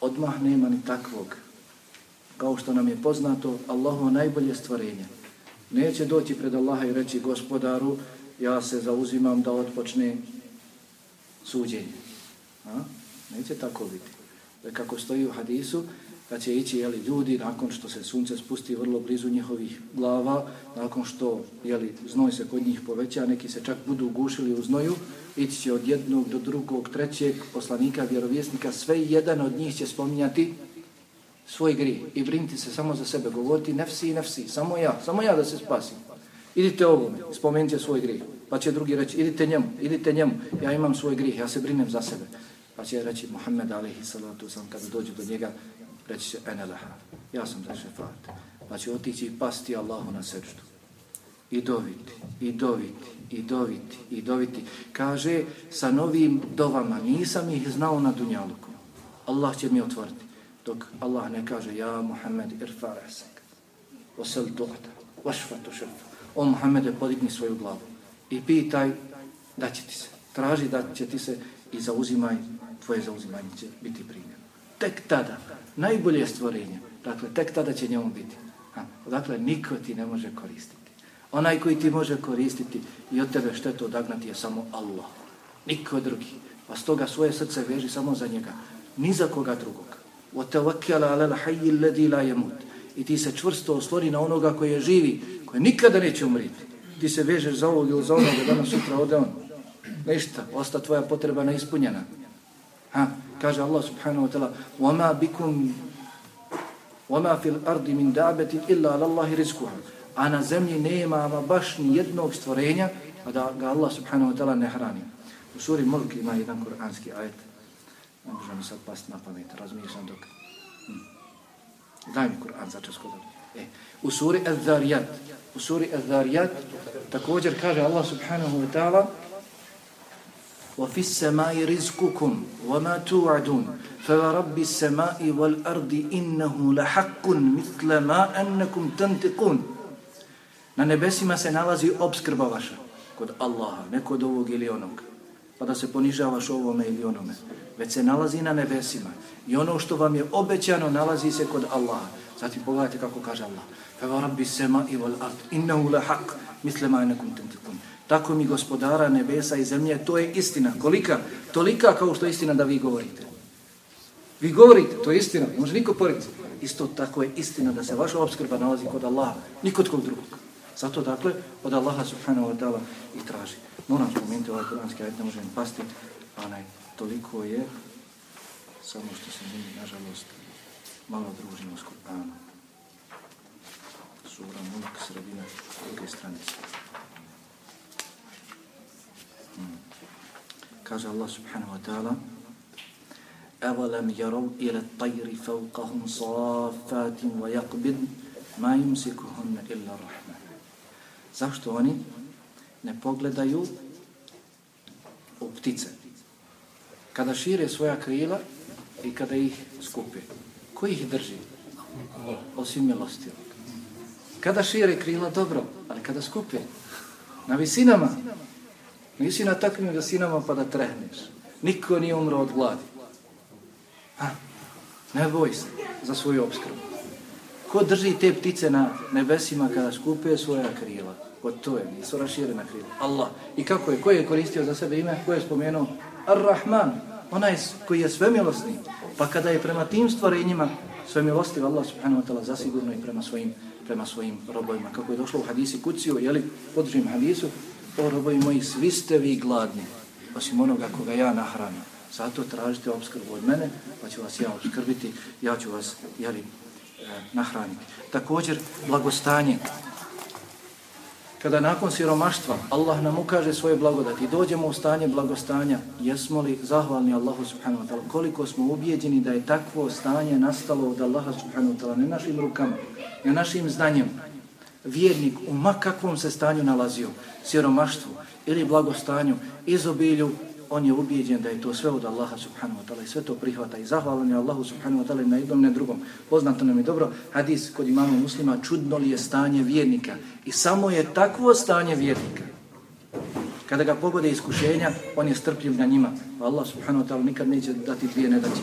Odmah nema ni takvog. Kao što nam je poznato, Allahu najbolje stvorenje. Neće doći pred Allaha i reći gospodaru, ja se zauzimam da odpočne suđenje. A? Neće tako biti. E, kako stoji u hadisu, da će ići jeli, ljudi nakon što se sunce spusti vrlo blizu njihovih glava, nakon što jeli, znoj se kod njih poveća, neki se čak budu ugušili u znoju, ići će od jednog do drugog, trećeg poslanika, vjerovjesnika, sve jedan od njih će spominjati svoj grijeh i brinti se samo za sebe, govoriti nefsi i nefsi, samo ja, samo ja da se spasim. Idite ovome, spomenite svoj grih. Pa će drugi reći, idite njemu, idite njemu, ja imam svoj grih, ja se brinem za sebe. Pa će reći Muhammed alaihi salatu sam kada dođe do njega, reći će eneleha, ja sam za šefat. Pa će otići i pasti Allahu na srđu. I doviti, i doviti, i doviti, i doviti. Kaže, sa novim dovama nisam ih znao na dunjaluku. Allah će mi otvoriti. Dok Allah ne kaže, ja Muhammed irfa resek, osel tuhta, vašfatu šefa. O Muhammede, podigni svoju glavu i pitaj da će ti se. Traži da će ti se i zauzimaj, tvoje zauzimanje će biti primjer. Tek tada, najbolje stvorenje, dakle, tek tada će njemu biti. Ha, dakle, niko ti ne može koristiti. Onaj koji ti može koristiti i od tebe štetu odagnati je samo Allah. Niko drugi. Pa stoga svoje srce veži samo za njega. Ni za koga drugog. وَتَوَكَّلَ عَلَى الْحَيِّ الَّذِي لَا يَمُتْ I ti se čvrsto oslori na onoga koji je živi, koji nikada neće umriti. Ti se vežeš za ovog ili za onoga, danas sutra ode on. Ništa, osta tvoja potreba neispunjena. Ha, kaže Allah subhanahu wa ta'ala وَمَا بِكُمْ وَمَا فِي الْأَرْضِ مِنْ دَعْبَةِ إِلَّا لَلَّهِ رِزْكُهَا A na zemlji nema ama baš ni jednog stvorenja, a da ga Allah subhanahu wa ta'ala ne hrani. U suri Mulk ima jedan kuranski ajet. Ne može mi sad pasti na pamet, razmišljam dok. Hm. Daj mi Kur'an za čas kod e. U suri Az-Zariyat, u suri Az-Zariyat također kaže Allah subhanahu wa ta'ala وَفِي السَّمَاءِ رِزْكُكُمْ وَمَا تُوعَدُونَ فَوَرَبِّ السَّمَاءِ وَالْأَرْضِ إِنَّهُ لَحَقٌ مِثْلَ مَا أَنَّكُمْ تَنْتِقُونَ Na nebesima se nalazi obskrba vaša kod Allaha, ne kod ovog ili onog, pa da se ponižavaš ovome ili onome, već se nalazi na nebesima i ono što vam je obećano nalazi se kod Allaha. Zatim pogledajte kako kaže Allah. فَوَرَبِّ السَّمَاءِ وَالْأَرْضِ إِنَّهُ لَحَقٌ مِثْلَ مَا أَنَّكُمْ تَنْتِقُونَ Tako mi gospodara nebesa i zemlje, to je istina. Kolika? Tolika kao što je istina da vi govorite. Vi govorite, to je istina, može niko poriti. Isto tako je istina da se vaša obskrba nalazi kod Allaha, nikod kog drugog. Zato dakle, od Allaha subhanahu wa ta'ala i traži. Moram spomenuti ovaj kuranski ajit, ne možem pasti, onaj, toliko je, samo što se mi, nažalost, malo družimo s Kur'anom. Sura Mulk, sredina, druge stranice. Kaže Allah subhanahu wa ta'ala, أَوَلَمْ يَرَوْا إِلَى الطَّيْرِ فَوْقَهُمْ صَافَاتٍ وَيَقْبِدْ مَا يُمْسِكُهُنَّ إِلَّا الرَّحْمَنِ Zašto oni ne pogledaju u ptice? Kada šire svoja krila i kada ih skupe. Ko ih drži? Osim milostivog. Kada šire krila, dobro, ali kada skupe? Na visinama. Nisi na takvim visinama pa da trehneš. Niko nije umro od gladi. Ha, ne boj se za svoju obskrbu. Ko drži te ptice na nebesima kada skupe svoja krila? Od to je? Nisu raširena krila. Allah. I kako je? Ko je koristio za sebe ime? Ko je spomenuo? Ar-Rahman. Onaj koji je svemilostni. Pa kada je prema tim stvorenjima svemilostiv Allah subhanahu wa ta'ala zasigurno i prema svojim, prema svojim robojima. Kako je došlo u hadisi kuciju, jeli, podržim hadisu, o roboji moji, svi ste vi gladni, osim onoga koga ja nahranim. Zato tražite obskrbu od mene, pa ću vas ja obskrbiti, ja ću vas, jeli, e, nahraniti. Također, blagostanje. kada nakon siromaštva Allah nam ukaže svoje blagodati, dođemo u stanje blagostanja, jesmo li zahvalni Allahu subhanahu wa ta'ala, koliko smo ubijeđeni da je takvo stanje nastalo od Allaha subhanahu wa ta'ala, ne našim rukama, ne našim znanjem, vjernik u makakvom se stanju nalazio, siromaštvu ili blagostanju, izobilju, on je ubijeđen da je to sve od Allaha subhanahu wa ta'ala i sve to prihvata i zahvalan je Allahu subhanahu wa ta'ala na jednom ne drugom. Poznato nam je dobro hadis kod imama muslima, čudno li je stanje vjernika i samo je takvo stanje vjernika. Kada ga pogode iskušenja, on je strpljiv na njima. Pa Allah subhanahu wa ta'ala nikad neće dati dvije nedaće.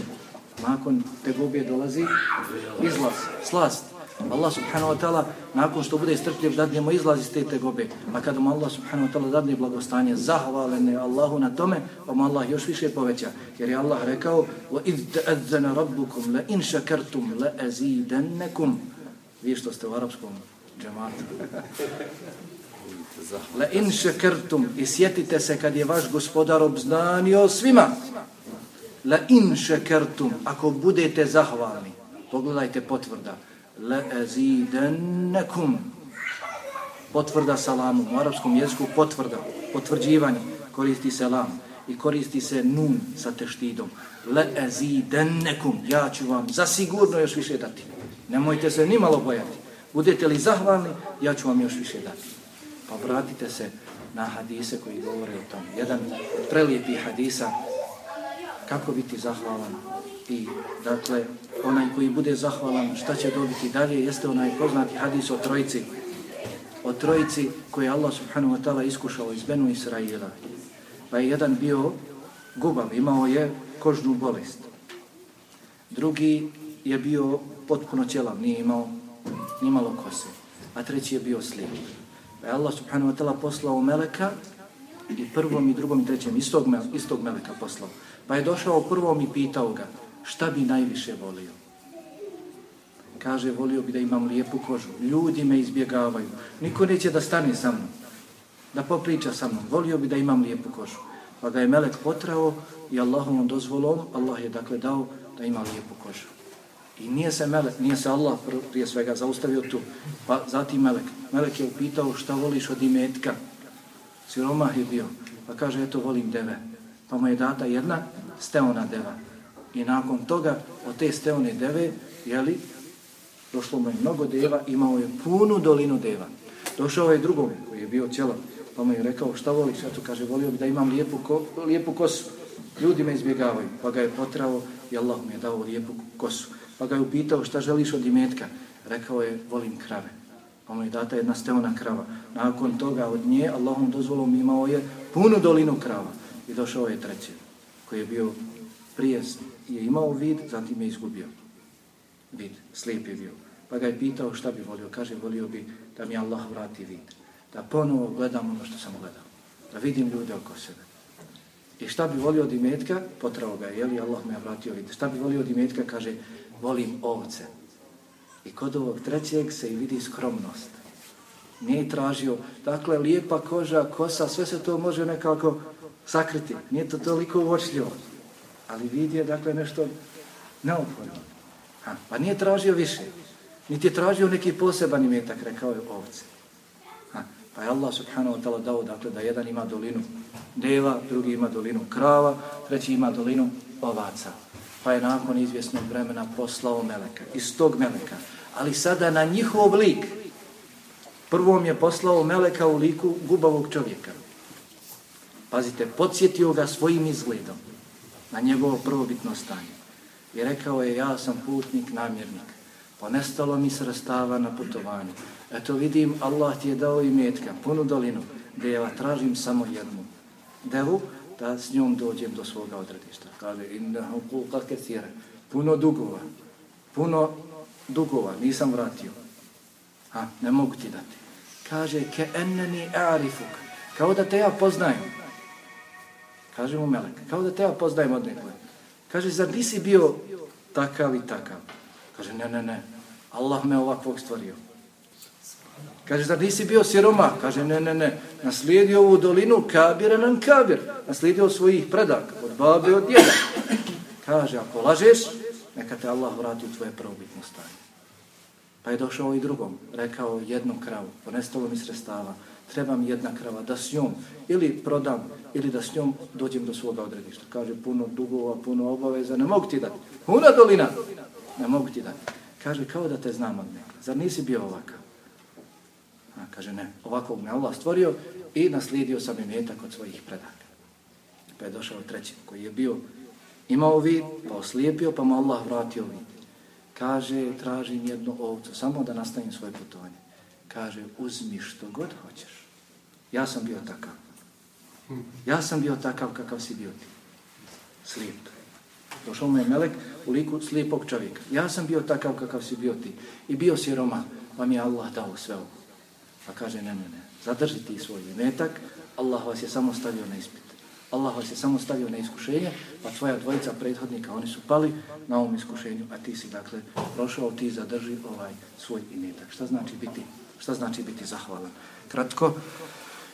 Nakon te gubije dolazi izlaz, slast. Allah subhanahu wa ta'ala nakon što bude strpljiv dadne mu izlazi iz te tegobe. A kada mu Allah subhanahu wa ta'ala dadne blagostanje, zahvalen je Allahu na tome, pa mu Allah još više poveća. Jer je Allah rekao وَإِذْ تَأَذَّنَ رَبُّكُمْ لَإِنْ شَكَرْتُمْ لَأَزِيدَنَّكُمْ Vi što ste u arapskom džematu. لَإِنْ شَكَرْتُمْ I sjetite se kad je vaš gospodar obznanio svima. لَإِنْ شَكَرْتُمْ Ako budete zahvalni, pogledajte potvrda le'azidennekum. Potvrda salamu. U arapskom jeziku potvrda, potvrđivanje. Koristi se lam i koristi se nun sa teštidom. Le'azidennekum. Ja ću vam zasigurno još više dati. Nemojte se ni malo bojati. Budete li zahvalni, ja ću vam još više dati. Pa vratite se na hadise koji govore o tom. Jedan prelijepi hadisa kako biti zahvalan i dakle onaj koji bude zahvalan šta će dobiti dalje jeste onaj poznati hadis o trojici. O trojici koje Allah subhanahu wa ta'ala iskušao iz Benu Israila. Pa je jedan bio gubav, imao je kožnu bolest. Drugi je bio potpuno ćelav, nije imao nimalo kose. A treći je bio slijep. Pa je Allah subhanahu wa ta'ala poslao meleka i prvom i drugom i trećem istog, istog meleka poslao. Pa je došao prvom i pitao ga šta bi najviše volio? Kaže, volio bi da imam lijepu kožu. Ljudi me izbjegavaju. Niko neće da stane sa mnom. Da popriča sa mnom. Volio bi da imam lijepu kožu. Pa ga je Melek potrao i Allahovom dozvolom, Allah je dakle dao da ima lijepu kožu. I nije se Melek, nije se Allah prije svega zaustavio tu. Pa zatim Melek. Melek je upitao šta voliš od imetka. Siromah je bio. Pa kaže, eto volim deve. Pa mu je data jedna steona deva. I nakon toga, od te steone deve, jeli, došlo mu je mnogo deva, imao je punu dolinu deva. Došao je drugom, koji je bio cijelo, pa mu je rekao, šta voliš? Ja to kaže, volio bi da imam lijepu, ko, lijepu kosu. Ljudi me izbjegavaju. Pa ga je potrao i Allah mi je dao lijepu kosu. Pa ga je upitao, šta želiš od imetka? Rekao je, volim krave. Pa mu je data jedna steona krava. Nakon toga od nje, Allahom dozvolom imao je punu dolinu krava. I došao je treći, koji je bio prijesni je imao vid, zatim je izgubio vid, slijep je bio. Pa ga je pitao šta bi volio, kaže volio bi da mi Allah vrati vid, da ponovo gledam ono što sam gledao, da vidim ljude oko sebe. I šta bi volio od imetka, potrao ga je, jeli Allah me je vratio vid. Šta bi volio od imetka, kaže, volim ovce. I kod ovog trećeg se i vidi skromnost. Nije tražio, dakle, lijepa koža, kosa, sve se to može nekako sakriti. Nije to toliko uočljivo ali vidio dakle nešto neophodno. Ha, pa nije tražio više, niti je tražio neki poseban imetak, rekao je ovce. Ha, pa je Allah subhanahu wa ta'ala dao dakle, da jedan ima dolinu deva, drugi ima dolinu krava, treći ima dolinu ovaca. Pa je nakon izvjesnog vremena poslao meleka, iz tog meleka. Ali sada na njihov lik, prvom je poslao meleka u liku gubavog čovjeka. Pazite, podsjetio ga svojim izgledom na njegovo prvobitno stanje. I rekao je, ja sam putnik, namjernik. Ponestalo mi srstava na putovanju. Eto vidim, Allah ti je dao i metka, punu dolinu, gdje ja tražim samo jednu devu, da s njom dođem do svoga odredišta. Kaže, inna hukuka ketire, puno dugova, puno dugova, nisam vratio. Ha, ne mogu ti dati. Kaže, ke enneni arifuk, kao da te ja poznajem. Kaže mu Melek, kao da teba poznajem od nekoj. Kaže, zar nisi bio takav i takav? Kaže, ne, ne, ne, Allah me ovakvog stvorio. Kaže, zar nisi bio siroma? Kaže, ne, ne, ne, naslijedio ovu dolinu kabir nam kabir. Naslijedio svojih predaka, od babe, od djeda. Kaže, ako lažeš, neka te Allah vrati u tvoje prvobitno stanje. Pa je došao i drugom, rekao jednu kravu, ponestalo mi sredstava, treba mi jedna krava, da s njom ili prodam, ili da s njom dođem do svoga odredišta. Kaže, puno dugova, puno obaveza, ne mogu ti dati. Puna dolina, ne mogu ti dati. Kaže, kao da te znam od nekada, Zar nisi bio ovakav? A, kaže, ne, ovakvog me Allah stvorio i naslijedio sam imetak od svojih predaka. Pa je došao treći, koji je bio, imao vid, pa oslijepio, pa mu Allah vratio vid. Kaže, tražim jednu ovcu, samo da nastavim svoje putovanje. Kaže, uzmi što god hoćeš. Ja sam bio takav. Ja sam bio takav kakav si bio ti. Slijep. Došao mu je melek u liku slijepog čovjeka. Ja sam bio takav kakav si bio ti. I bio si Roma, pa mi je Allah dao sve ovo. Pa kaže, ne, ne, ne, zadrži ti svoj imetak, Allah vas je samo stavio na ispit. Allah vas je samo stavio na iskušenje, pa tvoja dvojica prethodnika, oni su pali na ovom iskušenju, a ti si, dakle, prošao, ti zadrži ovaj svoj imetak. Šta znači biti, šta znači biti zahvalan? Kratko,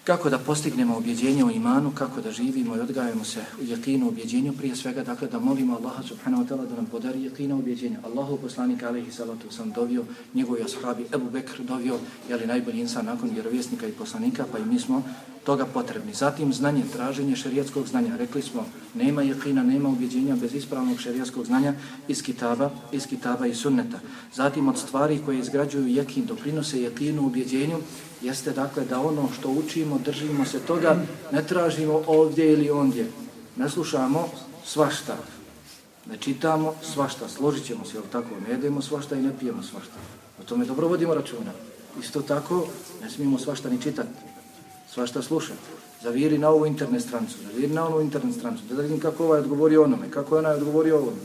kako da postignemo objeđenje u imanu, kako da živimo i odgajamo se u jakinu objeđenju, prije svega, dakle, da molimo Allaha subhanahu wa ta'ala da nam podari jakina objeđenja. Allahu poslanik, alaihi salatu sam dovio, njegovi ashabi, Ebu Bekr dovio, je li najbolji insan nakon vjerovjesnika i poslanika, pa i mi smo toga potrebni. Zatim znanje, traženje šerijatskog znanja. Rekli smo, nema jakina, nema ubjeđenja bez ispravnog šerijatskog znanja iz kitaba, iz kitaba i sunneta. Zatim od stvari koje izgrađuju jakin, doprinose jakinu ubjeđenju, jeste dakle da ono što učimo, držimo se toga, ne tražimo ovdje ili ondje. Ne slušamo svašta. Ne čitamo svašta. Složit ćemo se, jel tako? Ne jedemo svašta i ne pijemo svašta. O tome dobro vodimo računa. Isto tako, ne smijemo svašta ni čitati svašta slušati. Zaviri na ovu internet strancu, zaviri na ovu internet strancu, da vidim kako ovaj odgovorio onome, kako onaj odgovorio ovome.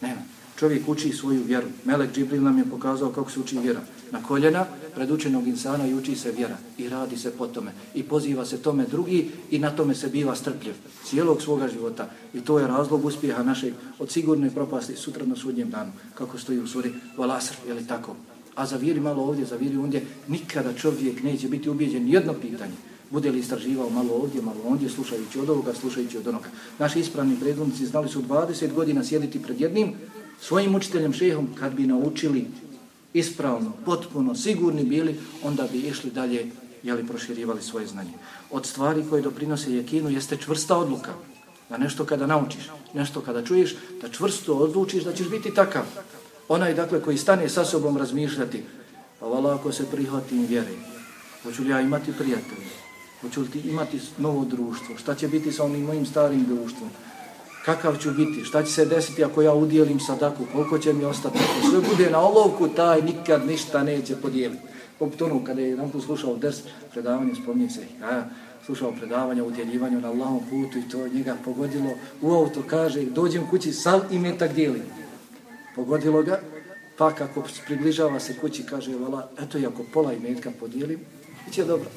Nema. Čovjek uči svoju vjeru. Melek Džibril nam je pokazao kako se uči vjera. Na koljena pred učenog insana i uči se vjera. I radi se po tome. I poziva se tome drugi i na tome se biva strpljiv. Cijelog svoga života. I to je razlog uspjeha našeg od sigurne propasti sutra na sudnjem danu. Kako stoji u suri Valasr, je li tako? A zaviri malo ovdje, zaviri ondje. Nikada čovjek neće biti ubijeđen jedno pitanje bude li istraživao malo ovdje, malo ondje, slušajući od ovoga, slušajući od onoga. Naši ispravni predvodnici znali su 20 godina sjediti pred jednim svojim učiteljem šehom, kad bi naučili ispravno, potpuno, sigurni bili, onda bi išli dalje, jeli proširivali svoje znanje. Od stvari koje doprinose jekinu jeste čvrsta odluka. Da nešto kada naučiš, nešto kada čuješ, da čvrsto odlučiš da ćeš biti takav. Onaj, dakle, koji stane sa sobom razmišljati, pa vala ako se prihvatim vjere, hoću li ja imati prijatelje, Hoću li ti imati novo društvo? Šta će biti sa onim mojim starim društvom? Kakav ću biti? Šta će se desiti ako ja udjelim sadaku? Koliko će mi ostati? Ako sve bude na olovku, taj nikad ništa neće podijeliti. Poput ono, kada je jedan put slušao ders predavanje, spominje se, ja slušao predavanje o udjeljivanju na Allahom putu i to njega pogodilo. U auto kaže, dođem kući, sav i metak dijelim. Pogodilo ga, pa kako približava se kući, kaže, vala, eto, i ako pola imetka podijelim, podijelim, će dobro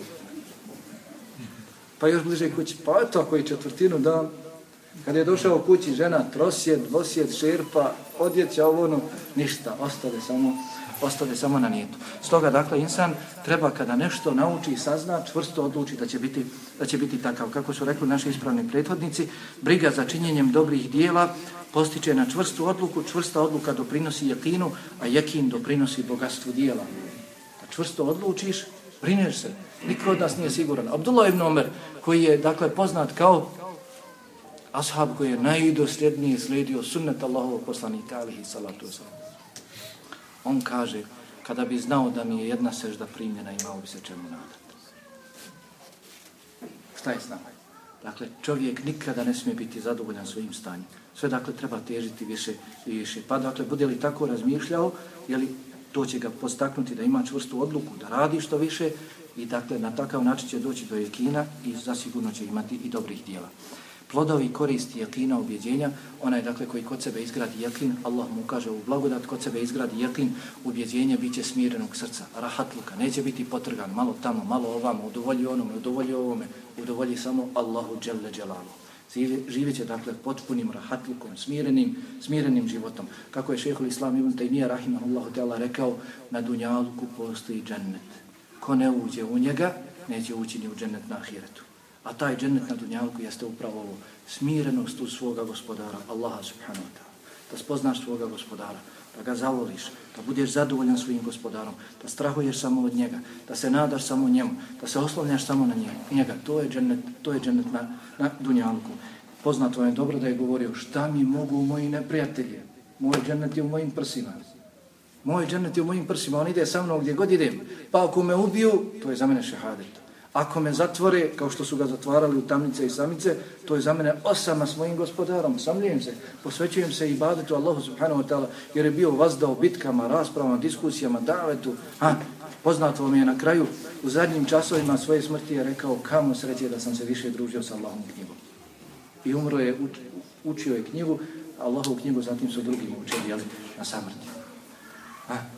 pa još bliže kući, pa eto ako je četvrtinu dam, kad je došao kući žena, trosjed, dvosjed, šerpa, odjeća, ovo ono, ništa, ostade samo, ostade samo na nijetu. Stoga, dakle, insan treba kada nešto nauči i sazna, čvrsto odluči da će biti, da će biti takav. Kako su rekli naši ispravni prethodnici, briga za činjenjem dobrih dijela postiče na čvrstu odluku, čvrsta odluka doprinosi jakinu, a jakin doprinosi bogatstvu dijela. Da čvrsto odlučiš, brineš se, Niko od nas nije siguran. Abdullah ibn Omer, koji je, dakle, poznat kao ashab koji je najdosljednije slijedio sunnet Allahovog poslanika, alihi salatu wasalam. On kaže, kada bi znao da mi je jedna sežda primljena, imao bi se čemu nadati. Šta je znao? Dakle, čovjek nikada ne smije biti zadovoljan svojim stanjem. Sve, dakle, treba težiti više i više. Pa, dakle, bude li tako razmišljao, je li to će ga postaknuti da ima čvrstu odluku, da radi što više i dakle na takav način će doći do jekina i zasigurno će imati i dobrih dijela. Plodovi koristi jekina ubjeđenja, onaj dakle koji kod sebe izgradi jekin, Allah mu kaže u blagodat, kod sebe izgradi jekin, ubjeđenje bit će smirenog srca, rahatluka, neće biti potrgan, malo tamo, malo ovamo, udovolji onome, udovolji ovome, udovolji samo Allahu dželle dželalu. Živit će dakle potpunim rahatlukom, smirenim, smirenim životom. Kako je šehol Islam ibn Taymiyyah rahimahullahu ta'ala rekao, na dunjalku postoji džennet ko ne uđe u njega, neće ući ni u džennet na ahiretu. A taj džennet na dunjalku jeste upravo ovo, smirenost u svoga gospodara, Allaha subhanahu wa ta'ala. Da spoznaš svoga gospodara, da ga zavoliš, da budeš zadovoljan svojim gospodarom, da strahuješ samo od njega, da se nadaš samo njemu, da se oslovljaš samo na njega. To je džennet, to je džennet na, na dunjalku. Poznato je dobro da je govorio šta mi mogu moji neprijatelji. Moj džennet je u mojim prsima. Moj džennet je u mojim prsima. On ide sa mnom gdje god idem. Pa ako me ubiju, to je za mene šehadet. Ako me zatvore, kao što su ga zatvarali u tamnice i samice, to je za mene osama s mojim gospodarom. Samljujem se, posvećujem se ibadetu Allahu subhanahu wa ta'ala, jer je bio vazdao bitkama, raspravama, diskusijama, davetu. Ha, poznato mi je na kraju, u zadnjim časovima svoje smrti je rekao kamo sreće da sam se više družio sa Allahom knjigom. I umro je, učio je knjigu, Allahovu knjigu, zatim su drugim učili, jel, na samrti. Ha,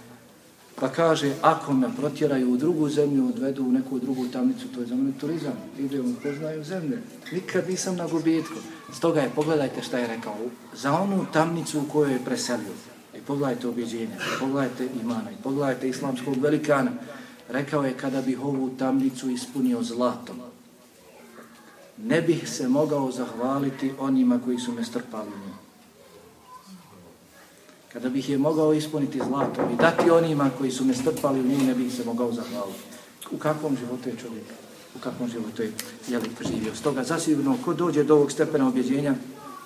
Pa kaže, ako me protjeraju u drugu zemlju, odvedu u neku drugu tamnicu, to je za mene turizam. Ide u poznaju zemlje. Nikad nisam na gubitku. Stoga je, pogledajte šta je rekao, za onu tamnicu u kojoj je preselio. I pogledajte objeđenja, i pogledajte imana, i pogledajte islamskog velikana. Rekao je, kada bih ovu tamnicu ispunio zlatom, ne bih se mogao zahvaliti onima koji su me strpali u kada bih je mogao ispuniti zlatom i dati onima koji su me strpali u njih, ne bih se mogao zahvaliti. U kakvom životu je čovjek? U kakvom životu je jeli, živio? Stoga zasigurno, ko dođe do ovog stepena objeđenja,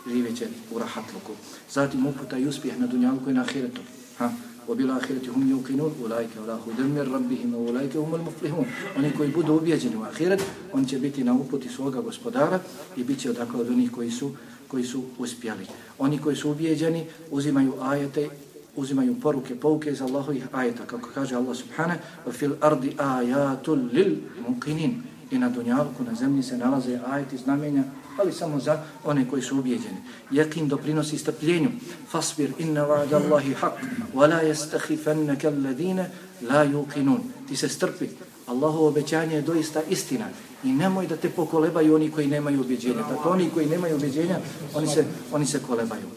živjet će u rahatluku. Zatim uputa i uspjeh na dunjalku i na ahiretu. Ha? وبلا آخرة هم يوقنون أولئك على هدى من ربهم وأولئك هم المفلحون oni koji budu ubeđeni u ahiret on će biti na uputi svoga gospodara i bit će odakle od onih koji su koji su uspjeli. Oni koji su ubijeđeni uzimaju ajete, uzimaju poruke, pouke iz Allahovih ajeta, kako kaže Allah subhanahu, fil ardi ajatul lil muqinin. I na dunjalku, na zemlji se nalaze ajeti znamenja, ali samo za one koji su ubijeđeni. Jekin doprinosi strpljenju. Fasbir inna va'da Allahi haq, wa la jestahifenneke alladine la yuqinun. Ti se strpi. Allahovo obećanje je doista istina. I nemoj da te pokolebaju oni koji nemaju ubjeđenja. Dakle, oni koji nemaju ubjeđenja, oni se, oni se kolebaju.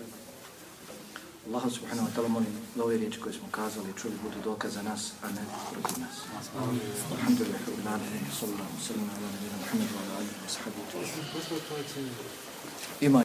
Allah subhanahu wa ta'ala molim da ove riječi koje smo kazali čuli budu dokaz za nas, a ne protiv nas. Alhamdulillah, rabbil alamin, sallallahu sallam, ala nabina ala alihi wa sahbihi. Ima